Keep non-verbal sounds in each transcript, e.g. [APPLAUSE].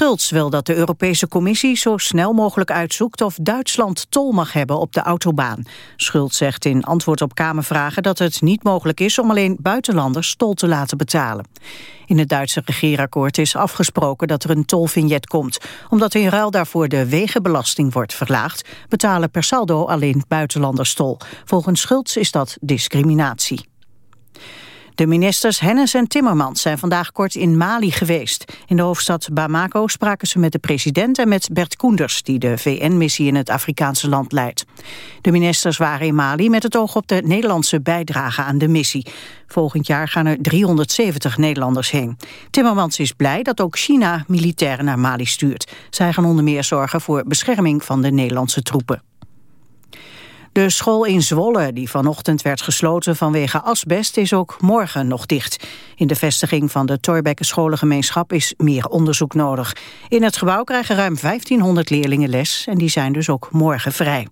Schulz wil dat de Europese Commissie zo snel mogelijk uitzoekt of Duitsland tol mag hebben op de autobaan. Schulz zegt in antwoord op Kamervragen dat het niet mogelijk is om alleen buitenlanders tol te laten betalen. In het Duitse regeerakkoord is afgesproken dat er een tolvignet komt. Omdat in ruil daarvoor de wegenbelasting wordt verlaagd, betalen per saldo alleen buitenlanders tol. Volgens Schulz is dat discriminatie. De ministers Hennis en Timmermans zijn vandaag kort in Mali geweest. In de hoofdstad Bamako spraken ze met de president en met Bert Koenders... die de VN-missie in het Afrikaanse land leidt. De ministers waren in Mali met het oog op de Nederlandse bijdrage aan de missie. Volgend jaar gaan er 370 Nederlanders heen. Timmermans is blij dat ook China militairen naar Mali stuurt. Zij gaan onder meer zorgen voor bescherming van de Nederlandse troepen. De school in Zwolle, die vanochtend werd gesloten vanwege asbest, is ook morgen nog dicht. In de vestiging van de Torbekke scholengemeenschap is meer onderzoek nodig. In het gebouw krijgen ruim 1500 leerlingen les en die zijn dus ook morgen vrij.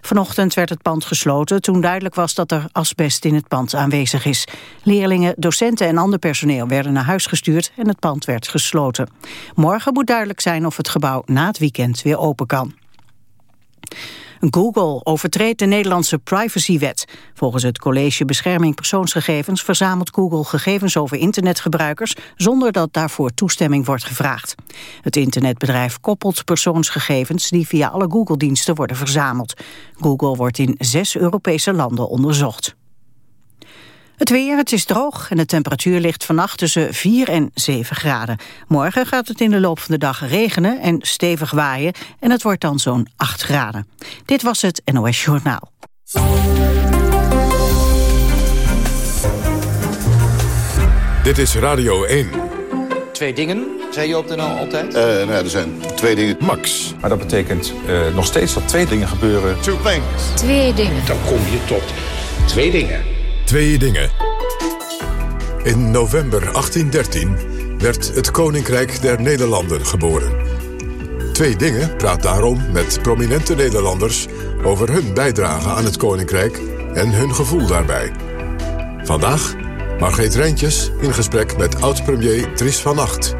Vanochtend werd het pand gesloten toen duidelijk was dat er asbest in het pand aanwezig is. Leerlingen, docenten en ander personeel werden naar huis gestuurd en het pand werd gesloten. Morgen moet duidelijk zijn of het gebouw na het weekend weer open kan. Google overtreedt de Nederlandse privacywet. Volgens het College Bescherming Persoonsgegevens verzamelt Google gegevens over internetgebruikers zonder dat daarvoor toestemming wordt gevraagd. Het internetbedrijf koppelt persoonsgegevens die via alle Google-diensten worden verzameld. Google wordt in zes Europese landen onderzocht. Het weer, het is droog en de temperatuur ligt vannacht tussen 4 en 7 graden. Morgen gaat het in de loop van de dag regenen en stevig waaien... en het wordt dan zo'n 8 graden. Dit was het NOS Journaal. Dit is Radio 1. Twee dingen, zei je op de NL altijd? Uh, nou ja, er zijn twee dingen. Max. Maar dat betekent uh, nog steeds dat twee dingen gebeuren. Two things. Twee dingen. Dan kom je tot twee dingen. Twee dingen. In november 1813 werd het Koninkrijk der Nederlanden geboren. Twee dingen praat daarom met prominente Nederlanders... over hun bijdrage aan het Koninkrijk en hun gevoel daarbij. Vandaag Margreet Rijntjes in gesprek met oud-premier Dries van Acht.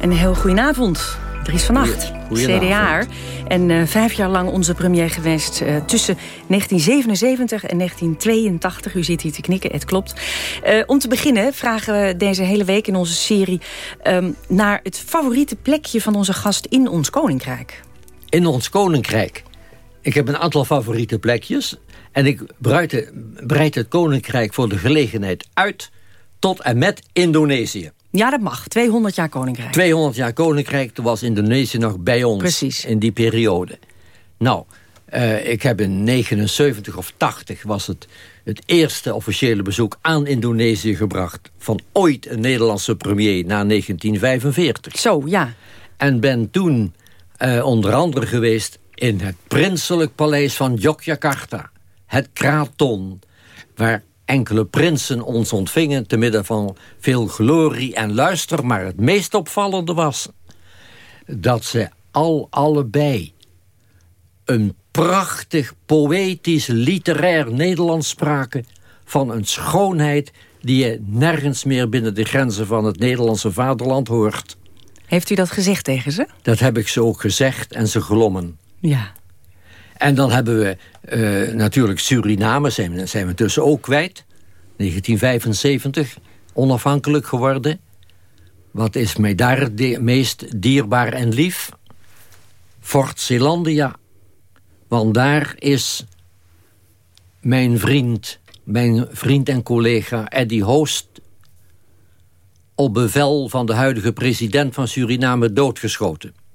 Een heel goedenavond. Dries van Acht, CDA. En uh, vijf jaar lang onze premier geweest uh, tussen 1977 en 1982. U zit hier te knikken, het klopt. Uh, om te beginnen vragen we deze hele week in onze serie... Um, naar het favoriete plekje van onze gast in ons koninkrijk. In ons koninkrijk? Ik heb een aantal favoriete plekjes. En ik breid, breid het koninkrijk voor de gelegenheid uit... tot en met Indonesië. Ja, dat mag. 200 jaar koninkrijk. 200 jaar koninkrijk, toen was Indonesië nog bij ons. Precies. In die periode. Nou, uh, ik heb in 79 of 80 was het het eerste officiële bezoek aan Indonesië gebracht... van ooit een Nederlandse premier na 1945. Zo, ja. En ben toen uh, onder andere geweest in het prinselijk paleis van Yogyakarta. Het Kraton, waar enkele prinsen ons ontvingen... te midden van veel glorie en luister. Maar het meest opvallende was dat ze al allebei... een prachtig, poëtisch, literair Nederlands spraken... van een schoonheid die je nergens meer binnen de grenzen van het Nederlandse vaderland hoort. Heeft u dat gezegd tegen ze? Dat heb ik ze ook gezegd en ze glommen. Ja. En dan hebben we uh, natuurlijk Suriname, zijn, zijn we tussen ook kwijt. 1975, onafhankelijk geworden. Wat is mij daar het meest dierbaar en lief? Fort Zeelandia. Want daar is mijn vriend, mijn vriend en collega Eddie Hoost... op bevel van de huidige president van Suriname doodgeschoten.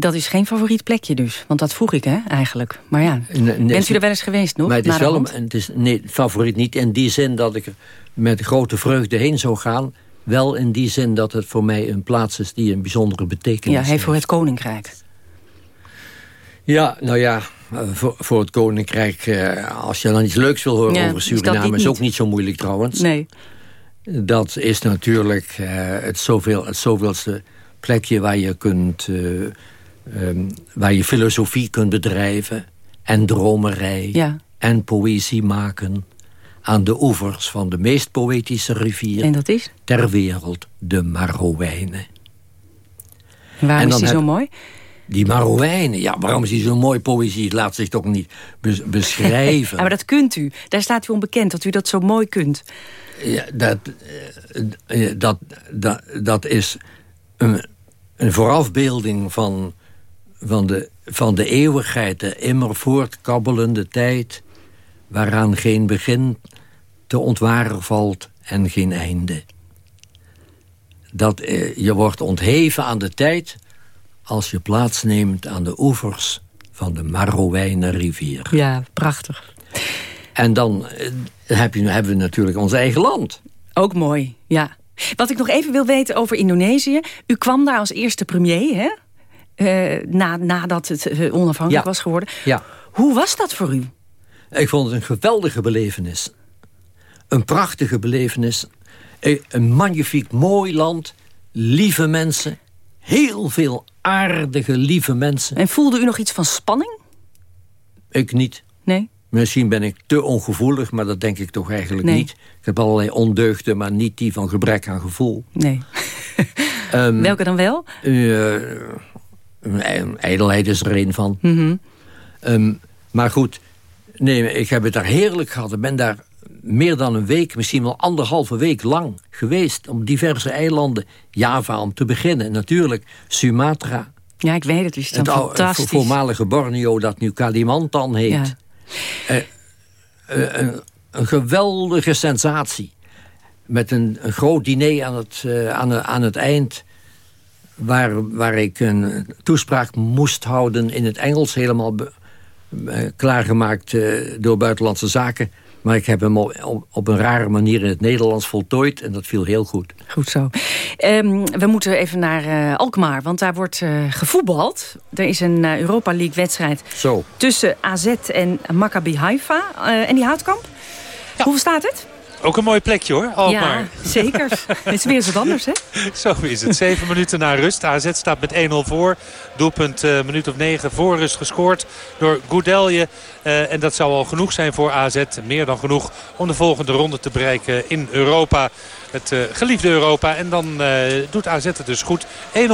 Dat is geen favoriet plekje dus. Want dat vroeg ik hè, eigenlijk. Maar ja, nee, bent u er wel eens geweest nog? Maar het is wel een, het is, nee, favoriet niet in die zin dat ik er met grote vreugde heen zou gaan. Wel in die zin dat het voor mij een plaats is die een bijzondere betekenis Ja, heeft voor het koninkrijk. Ja, nou ja, eh, voor, voor het koninkrijk... Uh, als je dan iets leuks wil horen ja, over Suriname... is, is ook niet zo moeilijk trouwens. Nee. Dat is natuurlijk uh, het, zoveel, het zoveelste plekje waar je kunt... Uh, um, waar je filosofie kunt bedrijven en dromerij ja. en poëzie maken aan de oevers van de meest poëtische rivier en dat is? ter wereld, de Marowijnen. waarom en is die zo mooi? Die Marowijnen, ja, waarom is die zo mooi poëzie? Het laat zich toch niet [LAUGHS] beschrijven. maar dat kunt u. Daar staat u onbekend, dat u dat zo mooi kunt. Ja, dat, eh, eh, dat, dat, dat is een, een voorafbeelding van, van, de, van de eeuwigheid. De immer voortkabbelende tijd... waaraan geen begin te ontwaren valt en geen einde. Dat, eh, je wordt ontheven aan de tijd als je plaatsneemt aan de oevers van de Marrowijner rivier. Ja, prachtig. En dan eh, heb je, hebben we natuurlijk ons eigen land. Ook mooi, ja. Wat ik nog even wil weten over Indonesië. U kwam daar als eerste premier, hè? Uh, na, nadat het uh, onafhankelijk was geworden. Ja. Hoe was dat voor u? Ik vond het een geweldige belevenis. Een prachtige belevenis. Een magnifiek mooi land. Lieve mensen. Heel veel aardige, lieve mensen. En voelde u nog iets van spanning? Ik niet. Nee? Misschien ben ik te ongevoelig, maar dat denk ik toch eigenlijk niet. Ik heb allerlei ondeugden, maar niet die van gebrek aan gevoel. Nee. um, [LAUGHS] Welke dan wel? Uh, ijdelheid is er een van. Mm um, maar goed, nee, ik heb het daar heerlijk gehad. Ik ben daar meer dan een week, misschien wel anderhalve week lang geweest... op diverse eilanden. Java om te beginnen, natuurlijk Sumatra. Ja, ik weet het, is het fantastisch. Het voormalige Borneo, dat nu Kalimantan heet. Ja. Uh, een, een, geweldige sensatie. Met een, een groot diner aan het, uh, aan, aan het eind... Waar, waar ik een toespraak moest houden in het Engels... helemaal klaargemaakt door Buitenlandse Zaken... Maar ik heb hem op, op, een rare manier in het Nederlands voltooid. En dat viel heel goed. Goed zo. Um, we moeten even naar uh, Alkmaar. Want daar wordt uh, gevoetbald. Er is een uh, Europa League wedstrijd. Zo. Tussen AZ en Maccabi Haifa. en die houtkamp. Ja. Hoeveel staat het? Ook een mooi plekje hoor, Alkmaar. Ja, zeker. [LAUGHS] het is weer eens wat anders hè? Zo is het. Zeven [LAUGHS] minuten na rust. AZ staat met 1-0 voor. Doelpunt uh, minuut of negen voor rust gescoord door Goudelje. Uh, en dat zou al genoeg zijn voor AZ. Meer dan genoeg om de volgende ronde te bereiken in Europa. Het uh, geliefde Europa. En dan doet AZ het dus goed. 1-0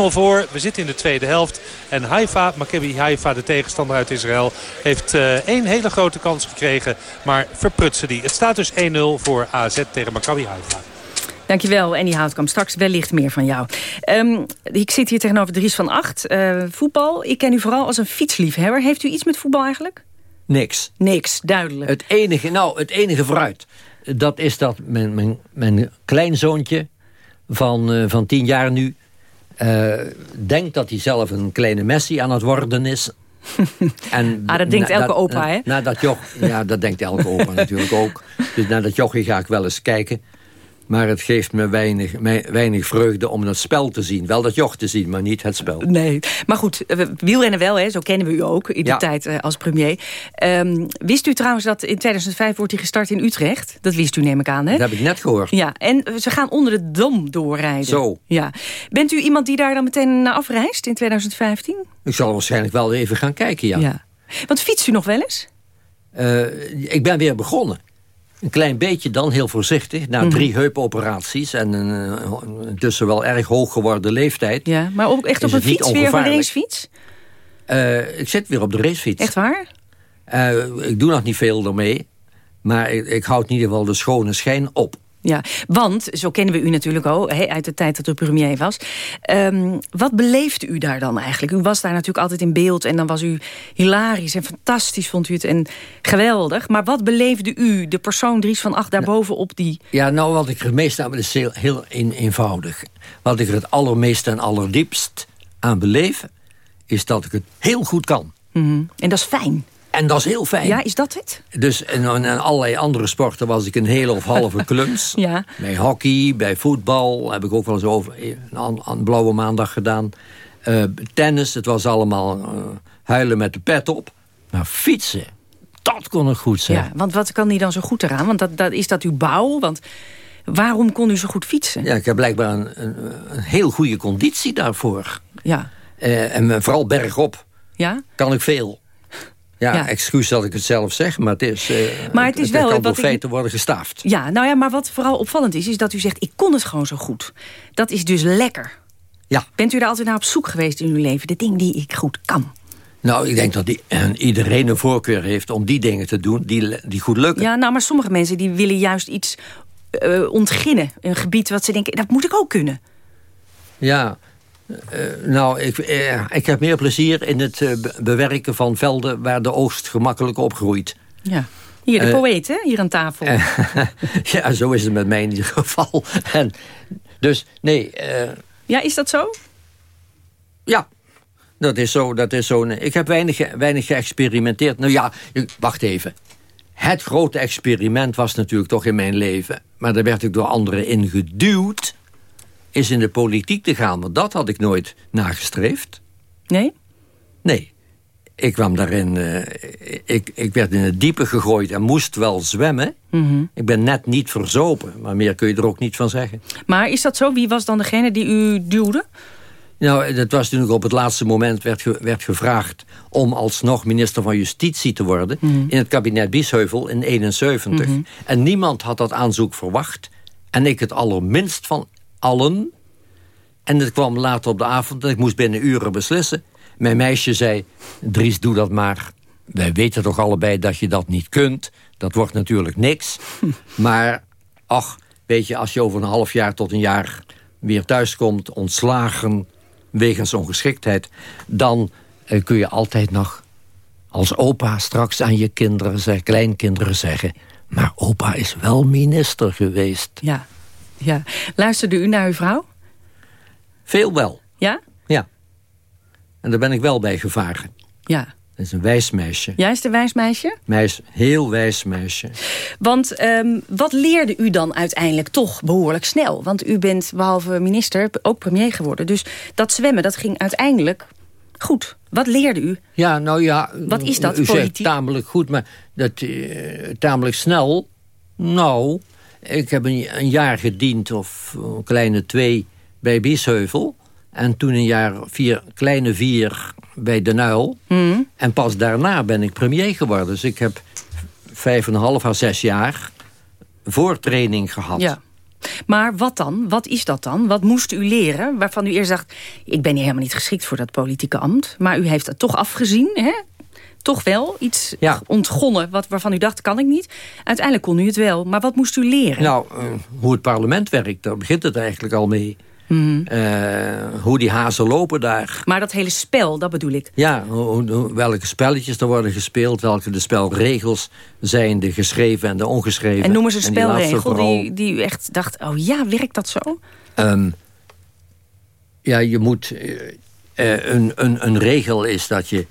voor. We zitten in de tweede helft. En Haifa, Maccabi Haifa, de tegenstander uit Israël... heeft één hele grote kans gekregen. Maar verprutsen die. Het staat dus 1-0 voor AZ tegen Maccabi Haifa. Dankjewel, Annie Houtkamp. Straks wellicht meer van jou. Um, ik zit hier tegenover Dries van Acht. Uh, voetbal, ik ken u vooral als een fietsliefhebber. Heeft u iets met voetbal eigenlijk? Niks. Niks, duidelijk. Het enige, nou, het enige vooruit. Dat is dat mijn, mijn, mijn kleinzoontje van, uh, van tien jaar nu... Uh, denkt dat hij zelf een kleine Messi aan het worden is. [LAUGHS] en ah, dat denkt elke opa, hè? Na dat joch, ja, dat denkt elke opa [LAUGHS] natuurlijk ook. Dus naar dat jochie ga ik wel eens kijken. Maar het geeft me weinig, weinig vreugde om het spel te zien. Wel dat joch te zien, maar niet het spel. Nee, maar goed, wielrennen wel, hè? zo kennen we u ook in de tijd uh, als premier. Um, wist u trouwens dat in 2005 wordt hij gestart in Utrecht? Dat wist u neem ik aan, hè? Dat heb ik net gehoord. Ja, en ze gaan onder de Dom doorrijden. Zo. Ja. Bent u iemand die daar dan meteen naar afreist in 2015? Ik zal waarschijnlijk wel even gaan kijken, ja. ja. Want fietst u nog wel eens? Uh, ik ben weer begonnen. Een klein beetje dan, heel voorzichtig. Na mhm. drie heupoperaties en een intussen wel erg hoog geworden leeftijd. Ja, maar ook echt op een fiets weer, een racefiets? Uh, ik zit weer op de racefiets. Echt waar? Uh, ik doe nog niet veel ermee. Maar ik, ik houd in ieder geval de schone schijn op. Ja, want, zo kennen we u natuurlijk al, uit de tijd dat u premier was. Um, wat beleefde u daar dan eigenlijk? U was daar natuurlijk altijd in beeld en dan was u hilarisch en fantastisch, vond u het, en geweldig. Maar wat beleefde u, de persoon Dries van Acht, daarbovenop op die... Ja, nou, wat ik het meest aan, is heel, heel eenvoudig. Wat ik er het allermeest en allerdiepst aan beleef, is dat ik het heel goed kan. Mm -hmm. En dat is fijn. En dat is heel fijn. Ja, is dat het? Dus in, in allerlei andere sporten was ik een hele of halve [LAUGHS] kluns. ja. Bij hockey, bij voetbal heb ik ook wel eens over aan, aan blauwe maandag gedaan. Uh, tennis, het was allemaal uh, huilen met de pet op. Maar fietsen, dat kon ik goed zijn. Ja, want wat kan die dan zo goed eraan? Want dat, dat, is dat uw bouw? Want waarom kon u zo goed fietsen? Ja, ik heb blijkbaar een, een, een heel goede conditie daarvoor. Ja. Uh, en vooral bergop. Ja? Kan ik veel. Ja, excuus dat ik het zelf zeg, maar het is, uh, maar het is wel, kan door feiten worden gestaafd. Ja, nou ja, maar wat vooral opvallend is, is dat u zegt... ik kon het gewoon zo goed. Dat is dus lekker. Ja. Bent u daar altijd naar op zoek geweest in uw leven? De dingen die ik goed kan? Nou, ik denk dat die, iedereen een voorkeur heeft om die dingen te doen die, die goed lukken. Ja, nou, maar sommige mensen die willen juist iets uh, ontginnen. Een gebied wat ze denken, dat moet ik ook kunnen. Ja, uh, nou, ik, uh, ik heb meer plezier in het bewerken van velden... waar de oogst gemakkelijk opgroeit. Ja. Hier, de poëet, hè? Hier aan tafel. [LAUGHS] ja, zo is het met mij in ieder geval. En, dus, nee... ja, is dat zo? Ja, dat is zo. Dat is zo. Ik heb weinig, weinig geëxperimenteerd. Nou ja, wacht even. Het grote experiment was natuurlijk toch in mijn leven... maar daar werd ik door anderen ingeduwd... is in de politiek te gaan. Want dat had ik nooit nagestreefd. Nee? Nee. Ik kwam daarin... Uh, ik, ik werd in het diepe gegooid en moest wel zwemmen. Mm Ik ben net niet verzopen. Maar meer kun je er ook niet van zeggen. Maar is dat zo? Wie was dan degene die u duwde? Nou, dat was toen ik op het laatste moment werd, werd gevraagd... om alsnog minister van Justitie te worden... Mhm. in het kabinet Biesheuvel in 71. Mhm. En niemand had dat aanzoek verwacht. En ik het allerminst van allen. En het kwam later op de avond en ik moest binnen uren beslissen. Mijn meisje zei, Dries, doe dat maar. Wij weten toch allebei dat je dat niet kunt. Dat wordt natuurlijk niks. [LAUGHS] Maar, ach, weet je, als je over een half jaar tot een jaar weer thuiskomt... ontslagen, wegens ongeschiktheid... dan eh, kun je altijd nog als opa straks aan je kinderen, zeg, kleinkinderen zeggen... maar opa is wel minister geweest. Ja, ja. Luisterde u naar uw vrouw? Veel wel. Ja? Ja. En daar ben ik wel bij gevaren. Ja. Dat is een wijs meisje. Jij is een wijs meisje? Meis, heel wijs meisje. Want um, wat leerde u dan uiteindelijk toch behoorlijk snel? Want u bent behalve minister ook premier geworden. Dus dat zwemmen, dat ging uiteindelijk goed. Wat leerde u? Ja, nou ja... Wat is dat, u politiek? Zegt tamelijk goed, maar dat, uh, tamelijk snel... Nou, ik heb een, een, jaar gediend, of een kleine twee, bij Biesheuvel. En toen een jaar, vier, kleine vier bij Den Uyl. Mm. En pas daarna ben ik premier geworden. Dus ik heb vijf en een half à zes jaar voortraining gehad. Ja. Maar wat dan? Wat is dat dan? Wat moest u leren waarvan u eerst dacht... ik ben hier helemaal niet geschikt voor dat politieke ambt. Maar u heeft het toch afgezien, hè? Toch wel iets ja. ontgonnen wat, waarvan u dacht, kan ik niet. Uiteindelijk kon u het wel. Maar wat moest u leren? Nou, uh, hoe het parlement werkt, daar begint het eigenlijk al mee. Mm. Uh, hoe die hazen lopen daar. Maar dat hele spel, dat bedoel ik. Ja, hoe, hoe, welke spelletjes er worden gespeeld. Welke de spelregels zijn, de geschreven en de ongeschreven. En noem eens een spelregel die, die u echt dacht... oh ja, werkt dat zo? Um, ja, je moet... Uh, een, een, een regel is dat je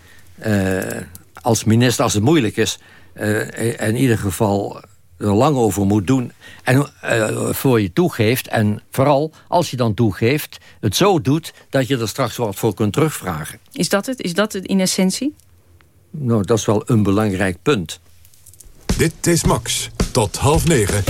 als minister, als het moeilijk is... in ieder geval er lang over moet doen en uh, voor je toegeeft. En vooral als je dan toegeeft, het zo doet... dat je er straks wat voor kunt terugvragen. Is dat het? Is dat het in essentie? Nou, dat is wel een belangrijk punt. Dit is Max. Tot half negen.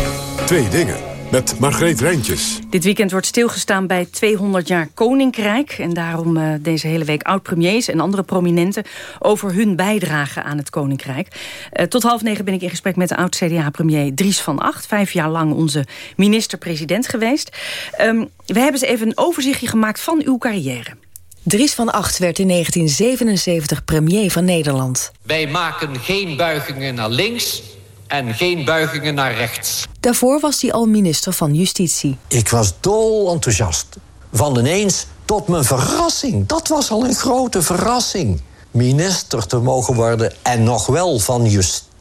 Twee dingen. Met Margreet Rijntjes. Dit weekend wordt stilgestaan bij 200 jaar Koninkrijk. En daarom uh, deze hele week oud-premiers en andere prominenten... over hun bijdrage aan het Koninkrijk. Uh, tot half negen ben ik in gesprek met de oud-CDA-premier Dries van Acht. Vijf jaar lang onze minister-president geweest. Um, we hebben eens even een overzichtje gemaakt van uw carrière. Dries van Acht werd in 1977 premier van Nederland. Wij maken geen buigingen naar links en geen buigingen naar rechts. Daarvoor was hij al minister van Justitie. Ik was dol enthousiast. Van ineens tot mijn verrassing. Dat was al een grote verrassing. Minister te mogen worden en nog wel van justitie.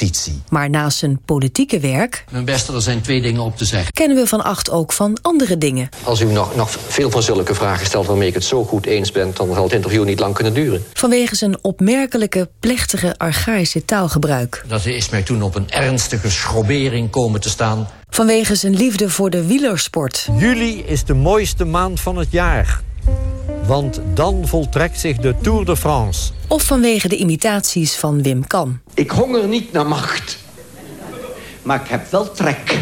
Maar naast zijn politieke werk... Mijn beste, er zijn twee dingen op te zeggen. kennen we Van Acht ook van andere dingen. Als u nog, nog veel van zulke vragen stelt waarmee ik het zo goed eens ben... dan zal het interview niet lang kunnen duren. Vanwege zijn opmerkelijke, plechtige, archaïsche taalgebruik. Dat is mij toen op een ernstige schrobering komen te staan. Vanwege zijn liefde voor de wielersport. Juli is de mooiste maand van het jaar. Want dan voltrekt zich de Tour de France. Of vanwege de imitaties van Wim Kan. Ik honger niet naar macht. Maar ik heb wel trek.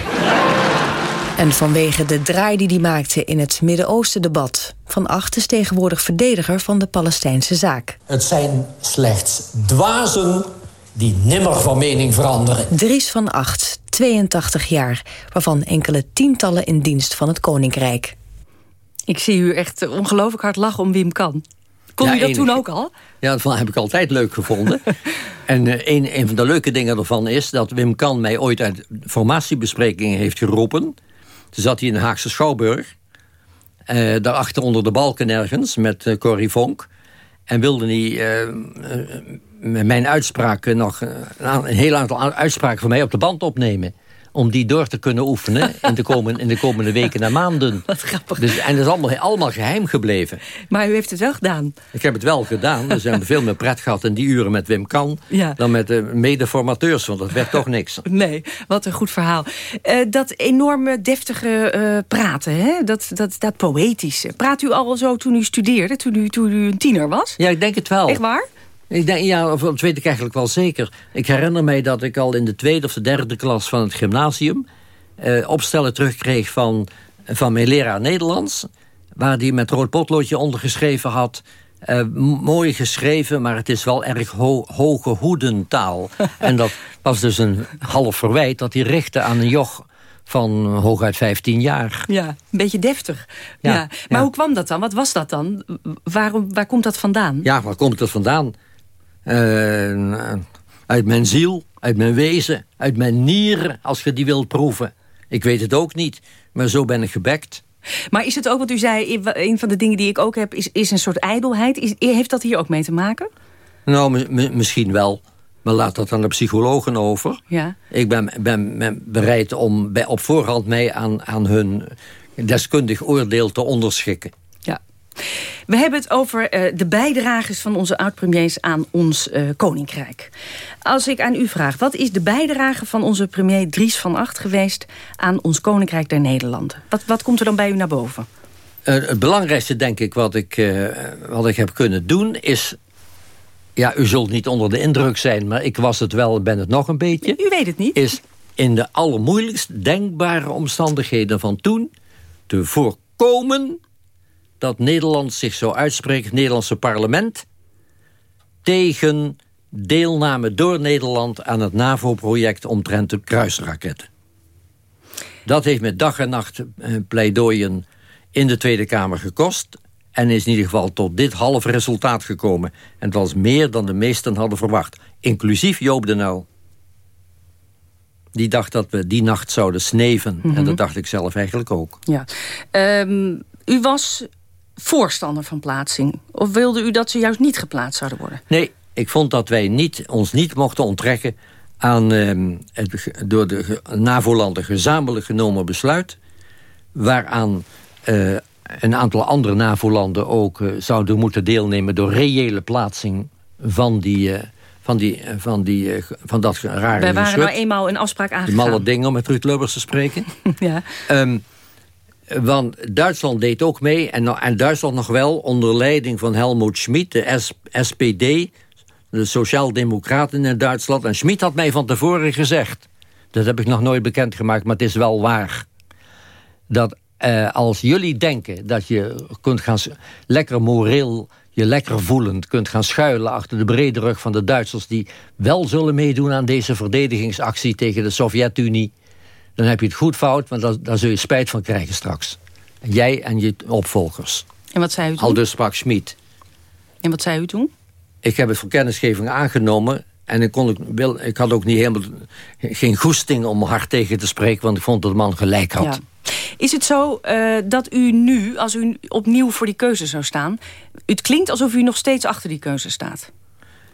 En vanwege de draai die hij maakte in het Midden-Oosten-debat. Van Acht is tegenwoordig verdediger van de Palestijnse zaak. Het zijn slechts dwazen die nimmer van mening veranderen. Dries van Acht, 82 jaar, waarvan enkele tientallen in dienst van het Koninkrijk. Ik zie u echt ongelooflijk hard lachen om Wim Kan. Kon ja, u dat toen ook al? Ja, dat heb ik altijd leuk gevonden. [LAUGHS] en uh, een, een van de leuke dingen ervan is... dat Wim Kan mij ooit uit formatiebesprekingen heeft geroepen. Toen zat hij in de Haagse Schouwburg. Uh, daarachter onder de balken ergens met uh, Corrie Vonk. En wilde hij mijn uitspraken nog... een, een heel aantal uitspraken van mij op de band opnemen om die door te kunnen oefenen in de, komende, in de komende weken en maanden. [LAUGHS] Wat grappig. Dus, en dat is allemaal, allemaal geheim gebleven. Maar u heeft het wel gedaan. Ik heb het wel gedaan. We zijn veel meer pret gehad in die uren met Wim Kan... dan met de mede-formateurs, want dat werd toch niks. [LAUGHS] Nee, wat een goed verhaal. Uh, dat enorme deftige uh, praten, hè? Dat, dat, dat poëtische. Praat u al zo toen u studeerde, toen u, toen u een tiener was? Ja, ik denk het wel. Echt waar? Ik denk, ja, dat weet ik eigenlijk wel zeker. Ik herinner mij dat ik al in de tweede of de derde klas van het gymnasium... Eh, opstellen terugkreeg van, van mijn leraar Nederlands... waar die met rood potloodje ondergeschreven had... Uh, mooi geschreven, maar het is wel erg ho hoge hoedentaal. [LAUGHS] en dat was dus een half verwijt dat hij richtte aan een joch van hooguit 15 jaar. Ja, een beetje deftig. Ja, Maar hoe kwam dat dan? Wat was dat dan? Waarom, waar komt dat vandaan? Ja, waar komt dat vandaan? Uh, uit mijn ziel, uit mijn wezen, uit mijn nieren, als je die wilt proeven. Ik weet het ook niet, maar zo ben ik gebekt. Maar is het ook wat u zei, een van de dingen die ik ook heb... is, is een soort ijdelheid. Is, heeft dat hier ook mee te maken? Nou, misschien wel. Maar laat dat aan de psychologen over. Ja. Ik ben, ben, ben bereid om bij, op voorhand mij aan, aan hun deskundig oordeel te onderschikken. We hebben het over uh, de bijdrages van onze oud-premiers aan ons uh, koninkrijk. Als ik aan u vraag, wat is de bijdrage van onze premier Dries van Acht geweest... aan ons koninkrijk der Nederlanden? Wat, wat komt er dan bij u naar boven? Uh, het belangrijkste, denk ik, wat ik, wat ik heb kunnen doen... is ja, u zult niet onder de indruk zijn, maar ik was het wel, ben het nog een beetje. U weet het niet. Is in de allermoeilijkst denkbare omstandigheden van toen... te voorkomen dat Nederland zich zo uitspreekt, het Nederlandse parlement... tegen deelname door Nederland aan het NAVO-project omtrent de kruisraketten. Dat heeft met dag en nacht eh, pleidooien in de Tweede Kamer gekost... en is in ieder geval tot dit halve resultaat gekomen. En het was meer dan de meesten hadden verwacht. Inclusief Joop de Nouw. Die dacht dat we die nacht zouden sneven. En dat mhm. dacht ik zelf eigenlijk ook. Ja. Um, u was voorstander van plaatsing? Of wilde u dat ze juist niet geplaatst zouden worden? Nee, ik vond dat wij niet, ons niet mochten onttrekken... aan uh, het door de NAVO-landen gezamenlijk genomen besluit... waaraan uh, een aantal andere NAVO-landen ook uh, zouden moeten deelnemen... door reële plaatsing van die... Uh, van, die, van, die, van dat rare Wij waren nou eenmaal een afspraak aangegaan. Die malle dingen om met Ruud Lubbers te spreken. [LAUGHS] ja. Um, want Duitsland deed ook mee. En, en Duitsland nog wel onder leiding van Helmut Schmid, de SPD... de Sociaaldemocraten in Duitsland. En Schmid had mij van tevoren gezegd... dat heb ik nog nooit bekendgemaakt, maar het is wel waar... dat eh, als jullie denken dat je kunt gaan lekker moreel je lekker voelend kunt gaan schuilen achter de brede rug van de Duitsers... die wel zullen meedoen aan deze verdedigingsactie tegen de Sovjet-Unie dan heb je het goed fout, want daar, zul je spijt van krijgen straks. Jij en je opvolgers. En wat zei u toen? Al dus sprak Schmid. En wat zei u toen? Ik heb het voor kennisgeving aangenomen. En ik, kon, ik, wil, ik had ook niet helemaal geen goesting om hard tegen te spreken... want ik vond dat de man gelijk had. Ja. Is het zo uh, dat u nu, als u opnieuw voor die keuze zou staan... het klinkt alsof u nog steeds achter die keuze staat?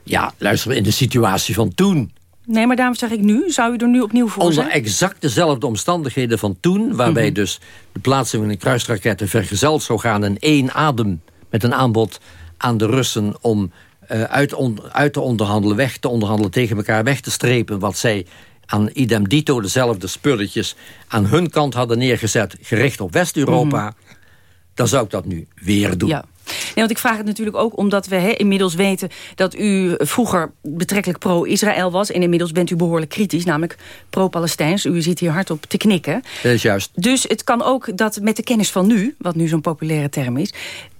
Ja, luister, in de situatie van toen Nee, maar daarom zeg ik nu. Zou u er nu opnieuw voor zijn? Onder exact dezelfde omstandigheden van toen... waarbij mhm. dus de plaatsing van de kruisraketten vergezeld zou gaan... in één adem met een aanbod aan de Russen... om uh, uit, uit te onderhandelen, weg te onderhandelen... tegen elkaar weg te strepen wat zij aan idem dito dezelfde spulletjes... aan hun kant hadden neergezet, gericht op West-Europa... Mhm. dan zou ik dat nu weer doen. Ja. Nee, want ik vraag het natuurlijk ook omdat we inmiddels weten... dat u vroeger betrekkelijk pro-Israël was... en inmiddels bent u behoorlijk kritisch, namelijk pro-Palestijns. U zit hier hard op te knikken. Dat is juist. Dus het kan ook dat met de kennis van nu, wat nu zo'n populaire term is...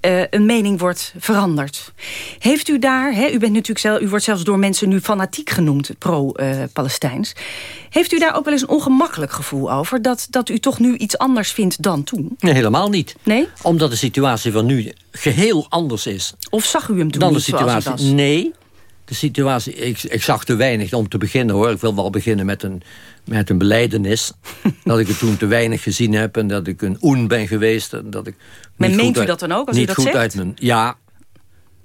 uh, een mening wordt veranderd. Heeft u daar, hè, u, bent natuurlijk zelf, u wordt zelfs door mensen nu fanatiek genoemd, pro-Palestijns. Heeft u daar ook wel eens een ongemakkelijk gevoel over? Dat, dat u toch nu iets anders vindt dan toen? Nee, helemaal niet. Nee? Omdat de situatie van nu geheel anders is. Of zag u hem toen dan niet de situatie? Nee, de situatie, ik, ik zag te weinig om te beginnen hoor. Ik wil wel beginnen met een, met een beleidenis. [LAUGHS] dat ik het toen te weinig gezien heb en dat ik een oen ben geweest. En dat ik maar meent u dat dan ook als niet u dat goed zegt? Uit mijn, ja,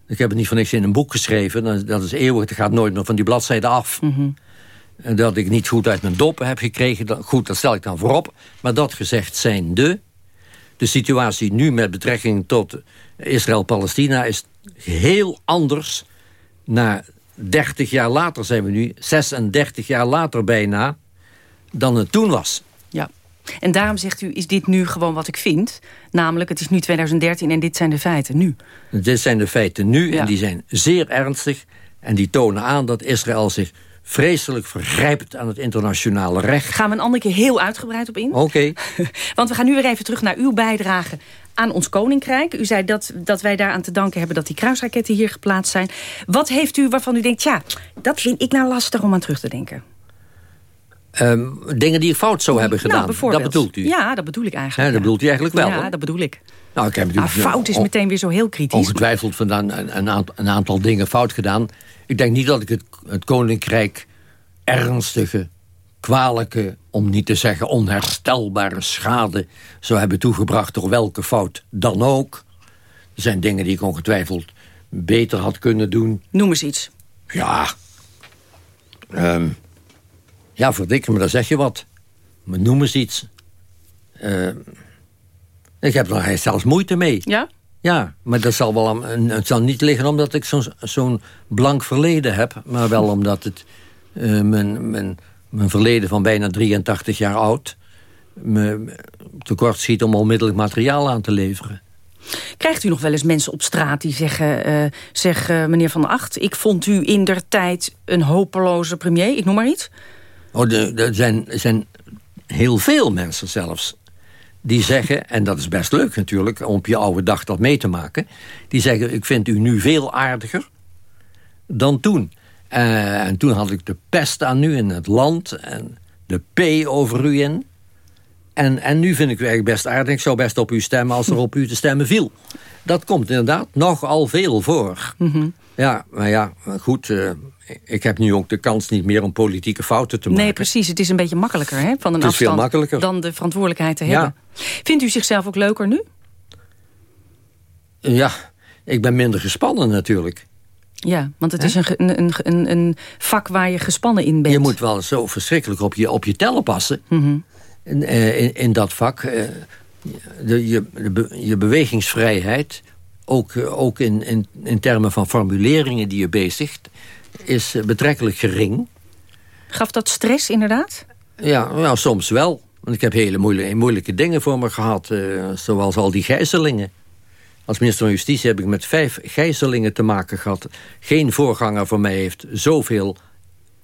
ik heb het niet voor niks in een boek geschreven. Dat is eeuwig, het gaat nooit meer van die bladzijde af. Mhm. En dat ik niet goed uit mijn doppen heb gekregen. Dat, goed, dat stel ik dan voorop. Maar dat gezegd zijn de... De situatie nu met betrekking tot Israël-Palestina... is heel anders na 30 jaar later zijn we nu, 36 jaar later bijna, dan het toen was. Ja. En daarom zegt u, is dit nu gewoon wat ik vind? Namelijk, het is nu 2013 en dit zijn de feiten nu. Dit zijn de feiten nu Ja. en die zijn zeer ernstig. En die tonen aan dat Israël zich vreselijk vergrijpt aan het internationale recht. Gaan we een andere keer heel uitgebreid op in. Oké. [LAUGHS] Want we gaan nu weer even terug naar uw bijdrage aan ons koninkrijk. U zei dat, dat wij daaraan te danken hebben dat die kruisraketten hier geplaatst zijn. Wat heeft u waarvan u denkt, ja, dat vind ik nou lastig om aan terug te denken? Ehm, dingen die ik fout zou hebben gedaan, Nou, dat bedoelt u? Ja, dat bedoel ik eigenlijk. dat bedoelt u eigenlijk wel. Ja, dat bedoel ik. Nou, ik heb Maar natuurlijk fout is meteen weer zo heel kritisch. Ongetwijfeld vandaan een, een, aantal, een aantal dingen fout gedaan. Ik denk niet dat ik het, het koninkrijk ernstige, kwalijke... om niet te zeggen onherstelbare schade zou hebben toegebracht... door welke fout dan ook. Er zijn dingen die ik ongetwijfeld beter had kunnen doen. Noem eens iets. Ja. Ehm, ja, verdikke me, daar zeg je wat. Maar noem eens iets. Ehm, ik heb er zelfs moeite mee. Ja? Ja, maar dat zal wel het zal niet liggen omdat ik zo'n zo'n blank verleden heb... maar wel omdat het eh, mijn, mijn, mijn verleden van bijna 83 jaar oud... me tekort schiet om onmiddellijk materiaal aan te leveren. Krijgt u nog wel eens mensen op straat die zeggen... eh, zeg, eh, meneer Van der Acht, ik vond u in der tijd een hopeloze premier. Ik noem maar iets. Oh, er zijn, zijn heel veel mensen zelfs die zeggen... en dat is best leuk natuurlijk, om op je oude dag dat mee te maken... die zeggen, ik vind u nu veel aardiger dan toen. Eh, en toen had ik de pest aan u in het land... en de P over u in. En, en nu vind ik u eigenlijk best aardig. Ik zou best op u stemmen als er op u te stemmen viel. Dat komt inderdaad nogal veel voor. Mhm. Ja, maar ja, goed... eh, ik heb nu ook de kans niet meer om politieke fouten te maken. Nee, precies. Het is een beetje makkelijker hè, van een afstand makkelijker. dan de verantwoordelijkheid te Ja. hebben. Vindt u zichzelf ook leuker nu? Ja, ik ben minder gespannen natuurlijk. Ja, want het is een, een, een, een, vak waar je gespannen in bent. Je moet wel zo verschrikkelijk op je, op je tellen passen. Mhm. in, eh, in, in dat vak. eh, de, je, de je bewegingsvrijheid, ook, eh, ook in, in, in termen van formuleringen die je bezigt... is eh, betrekkelijk gering. Gaf dat stress inderdaad? Ja, ja, soms wel. Want ik heb hele moeilijke, moeilijke dingen voor me gehad. eh, zoals al die gijzelingen. Als minister van Justitie heb ik met vijf gijzelingen te maken gehad. Geen voorganger van mij heeft zoveel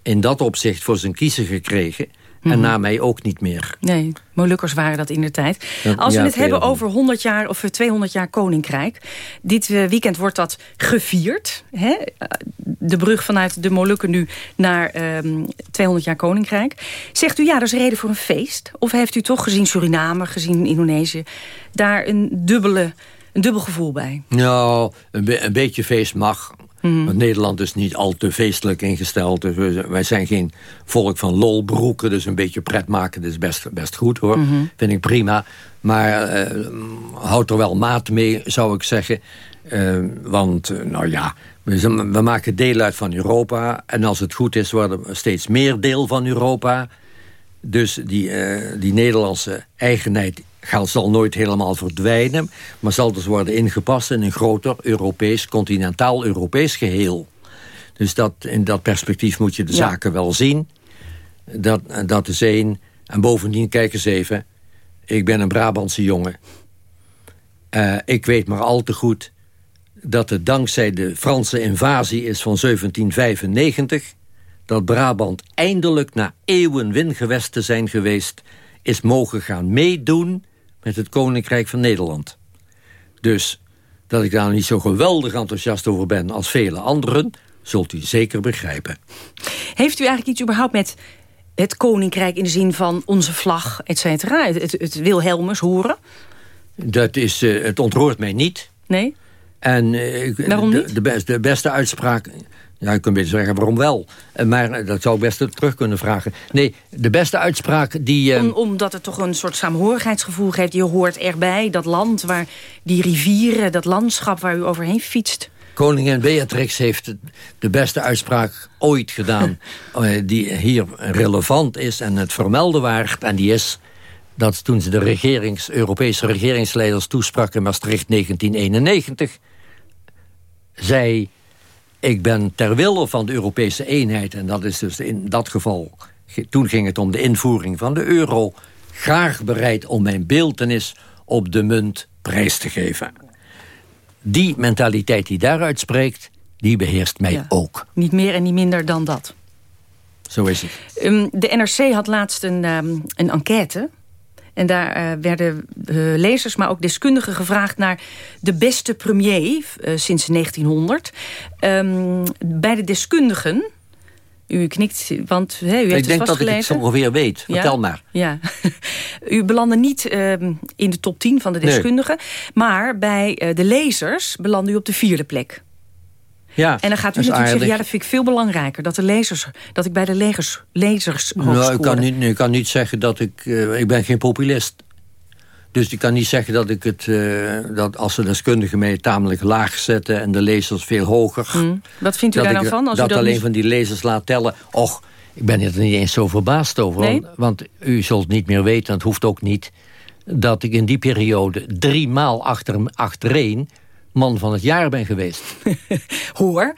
in dat opzicht voor zijn kiezen gekregen. En Mhm. na mij ook niet meer. Nee, Molukkers waren dat in de tijd. Als we ja, het hebben over 100 jaar of 200 jaar Koninkrijk. Dit eh, weekend wordt dat gevierd. Hè? Eh, De brug vanuit de Molukken nu naar ehm 200 jaar Koninkrijk. Zegt u ja, dat is reden voor een feest? Of heeft u toch gezien Suriname, gezien Indonesië... daar een, dubbele, een dubbel gevoel bij? Nou, een, be- een beetje feest mag. Want Nederland is niet al te feestelijk ingesteld. Dus we- wij zijn geen volk van lolbroeken. Dus een beetje pret maken dat is best, best goed hoor. Mhm. Vind ik prima. Maar eh, houd er wel maat mee, zou ik zeggen. Eh, want, eh, nou ja, we, we maken deel uit van Europa. En als het goed is, worden we steeds meer deel van Europa. Dus die, die Nederlandse eigenheid gaat, zal nooit helemaal verdwijnen... maar zal dus worden ingepast in een groter Europees, continentaal Europees geheel. Dus dat, in dat perspectief moet je de Ja. zaken wel zien. Dat, dat is één. En bovendien, kijk eens even... ik ben een Brabantse jongen. Eh, ik weet maar al te goed dat het dankzij de Franse invasie is van 1795... dat Brabant eindelijk na eeuwen wingewest te zijn geweest... is mogen gaan meedoen met het Koninkrijk van Nederland. Dus Dat ik daar niet zo geweldig enthousiast over ben als vele anderen... zult u zeker begrijpen. Heeft u eigenlijk iets überhaupt met het koninkrijk... in de zin van onze vlag, et cetera? Het, het, het Wilhelmus horen? Dat is, uh, het ontroert mij niet. Nee? En, uh, Waarom de, niet? De, beste, de beste uitspraak... Ja, je kunt beter zeggen waarom wel. Eh, Maar dat zou ik best terug kunnen vragen. Nee, de beste uitspraak die... Uh, Om, omdat het toch een soort saamhorigheidsgevoel geeft. Je hoort erbij, dat land waar die rivieren, dat landschap waar u overheen fietst. Koningin Beatrix heeft de beste uitspraak ooit gedaan... [LAUGHS] die hier relevant is en het vermelden waard. En die is dat toen ze de regerings, Europese regeringsleiders toesprak in Maastricht 1991... zei, ik ben ter wille van de Europese eenheid... en dat is dus in dat geval, toen ging het om de invoering van de euro... graag bereid om mijn beeltenis op de munt prijs te geven. Die mentaliteit die daaruit spreekt, die beheerst mij Ja. ook. Niet meer en niet minder dan dat. Zo is het. Um, de NRC had laatst een, um, een enquête. En daar uh, werden uh, lezers, maar ook deskundigen gevraagd... naar de beste premier uh, sinds 1900. Um, bij de deskundigen... U knikt, want hey, u heeft ik denk dat ik het zo ongeveer weet. Ja? Vertel maar. Ja. [LAUGHS] u belandde niet uh, in de top 10 van de deskundigen. Nee. Maar bij de lezers belandde u op de vierde plek. Ja, en dan gaat u natuurlijk aardig. zeggen, ja, dat vind ik veel belangrijker. Dat, de lezers, dat ik bij de lezers, lezers hoog nou, ik kan, niet, ik kan niet zeggen dat ik... Uh, ik ben geen populist. Dus ik kan niet zeggen dat ik het... Uh, dat als de deskundigen mij tamelijk laag zetten... en de lezers veel hoger... Mm. Wat vindt u daar ik, nou van? Als dat, u dat alleen niet... van die lezers laat tellen... och, ik ben er niet eens zo verbaasd over. Nee? Want, want u zult niet meer weten, en het hoeft ook niet... dat ik in die periode drie maal achter, achtereen man van het jaar ben geweest. [LAUGHS] Hoor.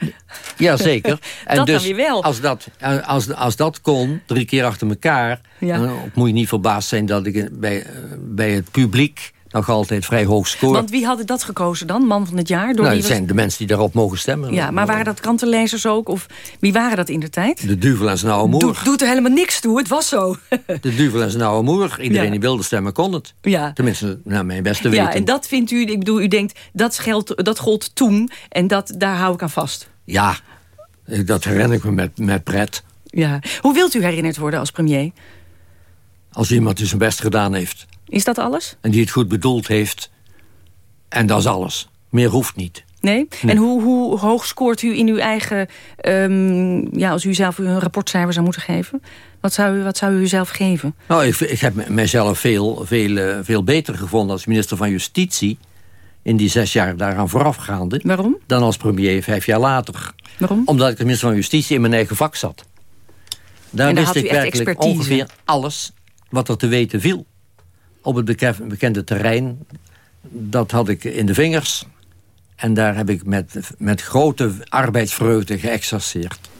Jazeker. [LAUGHS] En dat dus wel. Als dat, als, als dat kon, drie keer achter elkaar... Ja. dan moet je niet verbaasd zijn dat ik bij, bij het publiek... nog altijd vrij hoog score. Want wie hadden dat gekozen dan, man van het jaar? Door nou, was... zijn de mensen die daarop mogen stemmen. Ja, maar waren dat krantenlezers ook? Of wie waren dat in de tijd? De duvel en zijn oude moer. Doet, doet er helemaal niks toe, het was zo. [LAUGHS] de duvel en zijn oude moer. Iedereen Ja. die wilde stemmen kon het. Ja. Tenminste, naar mijn beste weten. Ja, en dat vindt u, ik bedoel, u denkt, dat, geldt, dat gold toen en dat, daar hou ik aan vast. Ja, dat herinner ik me met, met pret. Ja. Hoe wilt u herinnerd worden als premier? Als iemand die zijn best gedaan heeft. Is dat alles? En die het goed bedoeld heeft. En dat is alles. Meer hoeft niet. Nee? Nee. En hoe, hoe hoog scoort u in uw eigen... Um, ja, als u zelf een rapportcijfer zou moeten geven? Wat zou u, wat zou u zelf geven? Nou, ik, ik heb mijzelf veel, veel, uh, veel beter gevonden als minister van Justitie... in die zes jaar daaraan voorafgaande... Waarom? dan als premier vijf jaar later. Waarom? Omdat ik als minister van Justitie in mijn eigen vak zat. Daar wist ik werkelijk expertise. ongeveer alles wat er te weten viel. Op het bekende, terrein, dat had ik in de vingers... En daar heb ik met, met grote arbeidsvreugde geëxerceerd.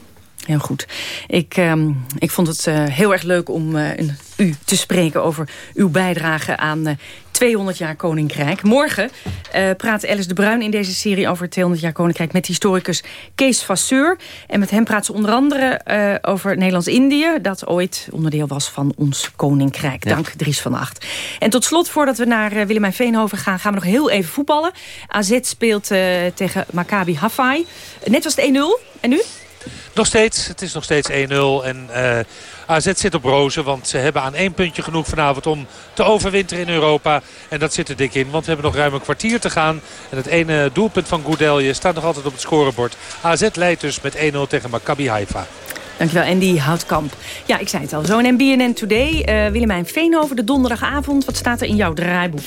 Heel goed. Ik, um, ik vond het uh, heel erg leuk om uh, u te spreken over uw bijdrage aan uh, 200 jaar Koninkrijk. Morgen praat Alice de Bruin in deze serie over 200 jaar Koninkrijk... met historicus Kees Vasseur. En met hem praat ze onder andere over Nederlands-Indië... dat ooit onderdeel was van ons Koninkrijk. Dank ja. Dries van Acht. En tot slot, voordat we naar Willemijn Veenhoven gaan... gaan we nog heel even voetballen. AZ speelt tegen Maccabi Hafai. Net was het 1-0. En nu? Nog steeds, het is nog steeds 1-0 en uh, AZ zit op rozen. Want ze hebben aan één puntje genoeg vanavond om te overwinteren in Europa. En dat zit er dik in, want we hebben nog ruim een kwartier te gaan. En het ene doelpunt van Goudelje staat nog altijd op het scorebord. AZ leidt dus met 1-0 tegen Maccabi Haifa. Dankjewel, Andy Houtkamp. Ja, ik zei het al, zo een BNN Today. Uh, Willemijn Veenhoven, de donderdagavond. Wat staat er in jouw draaiboek?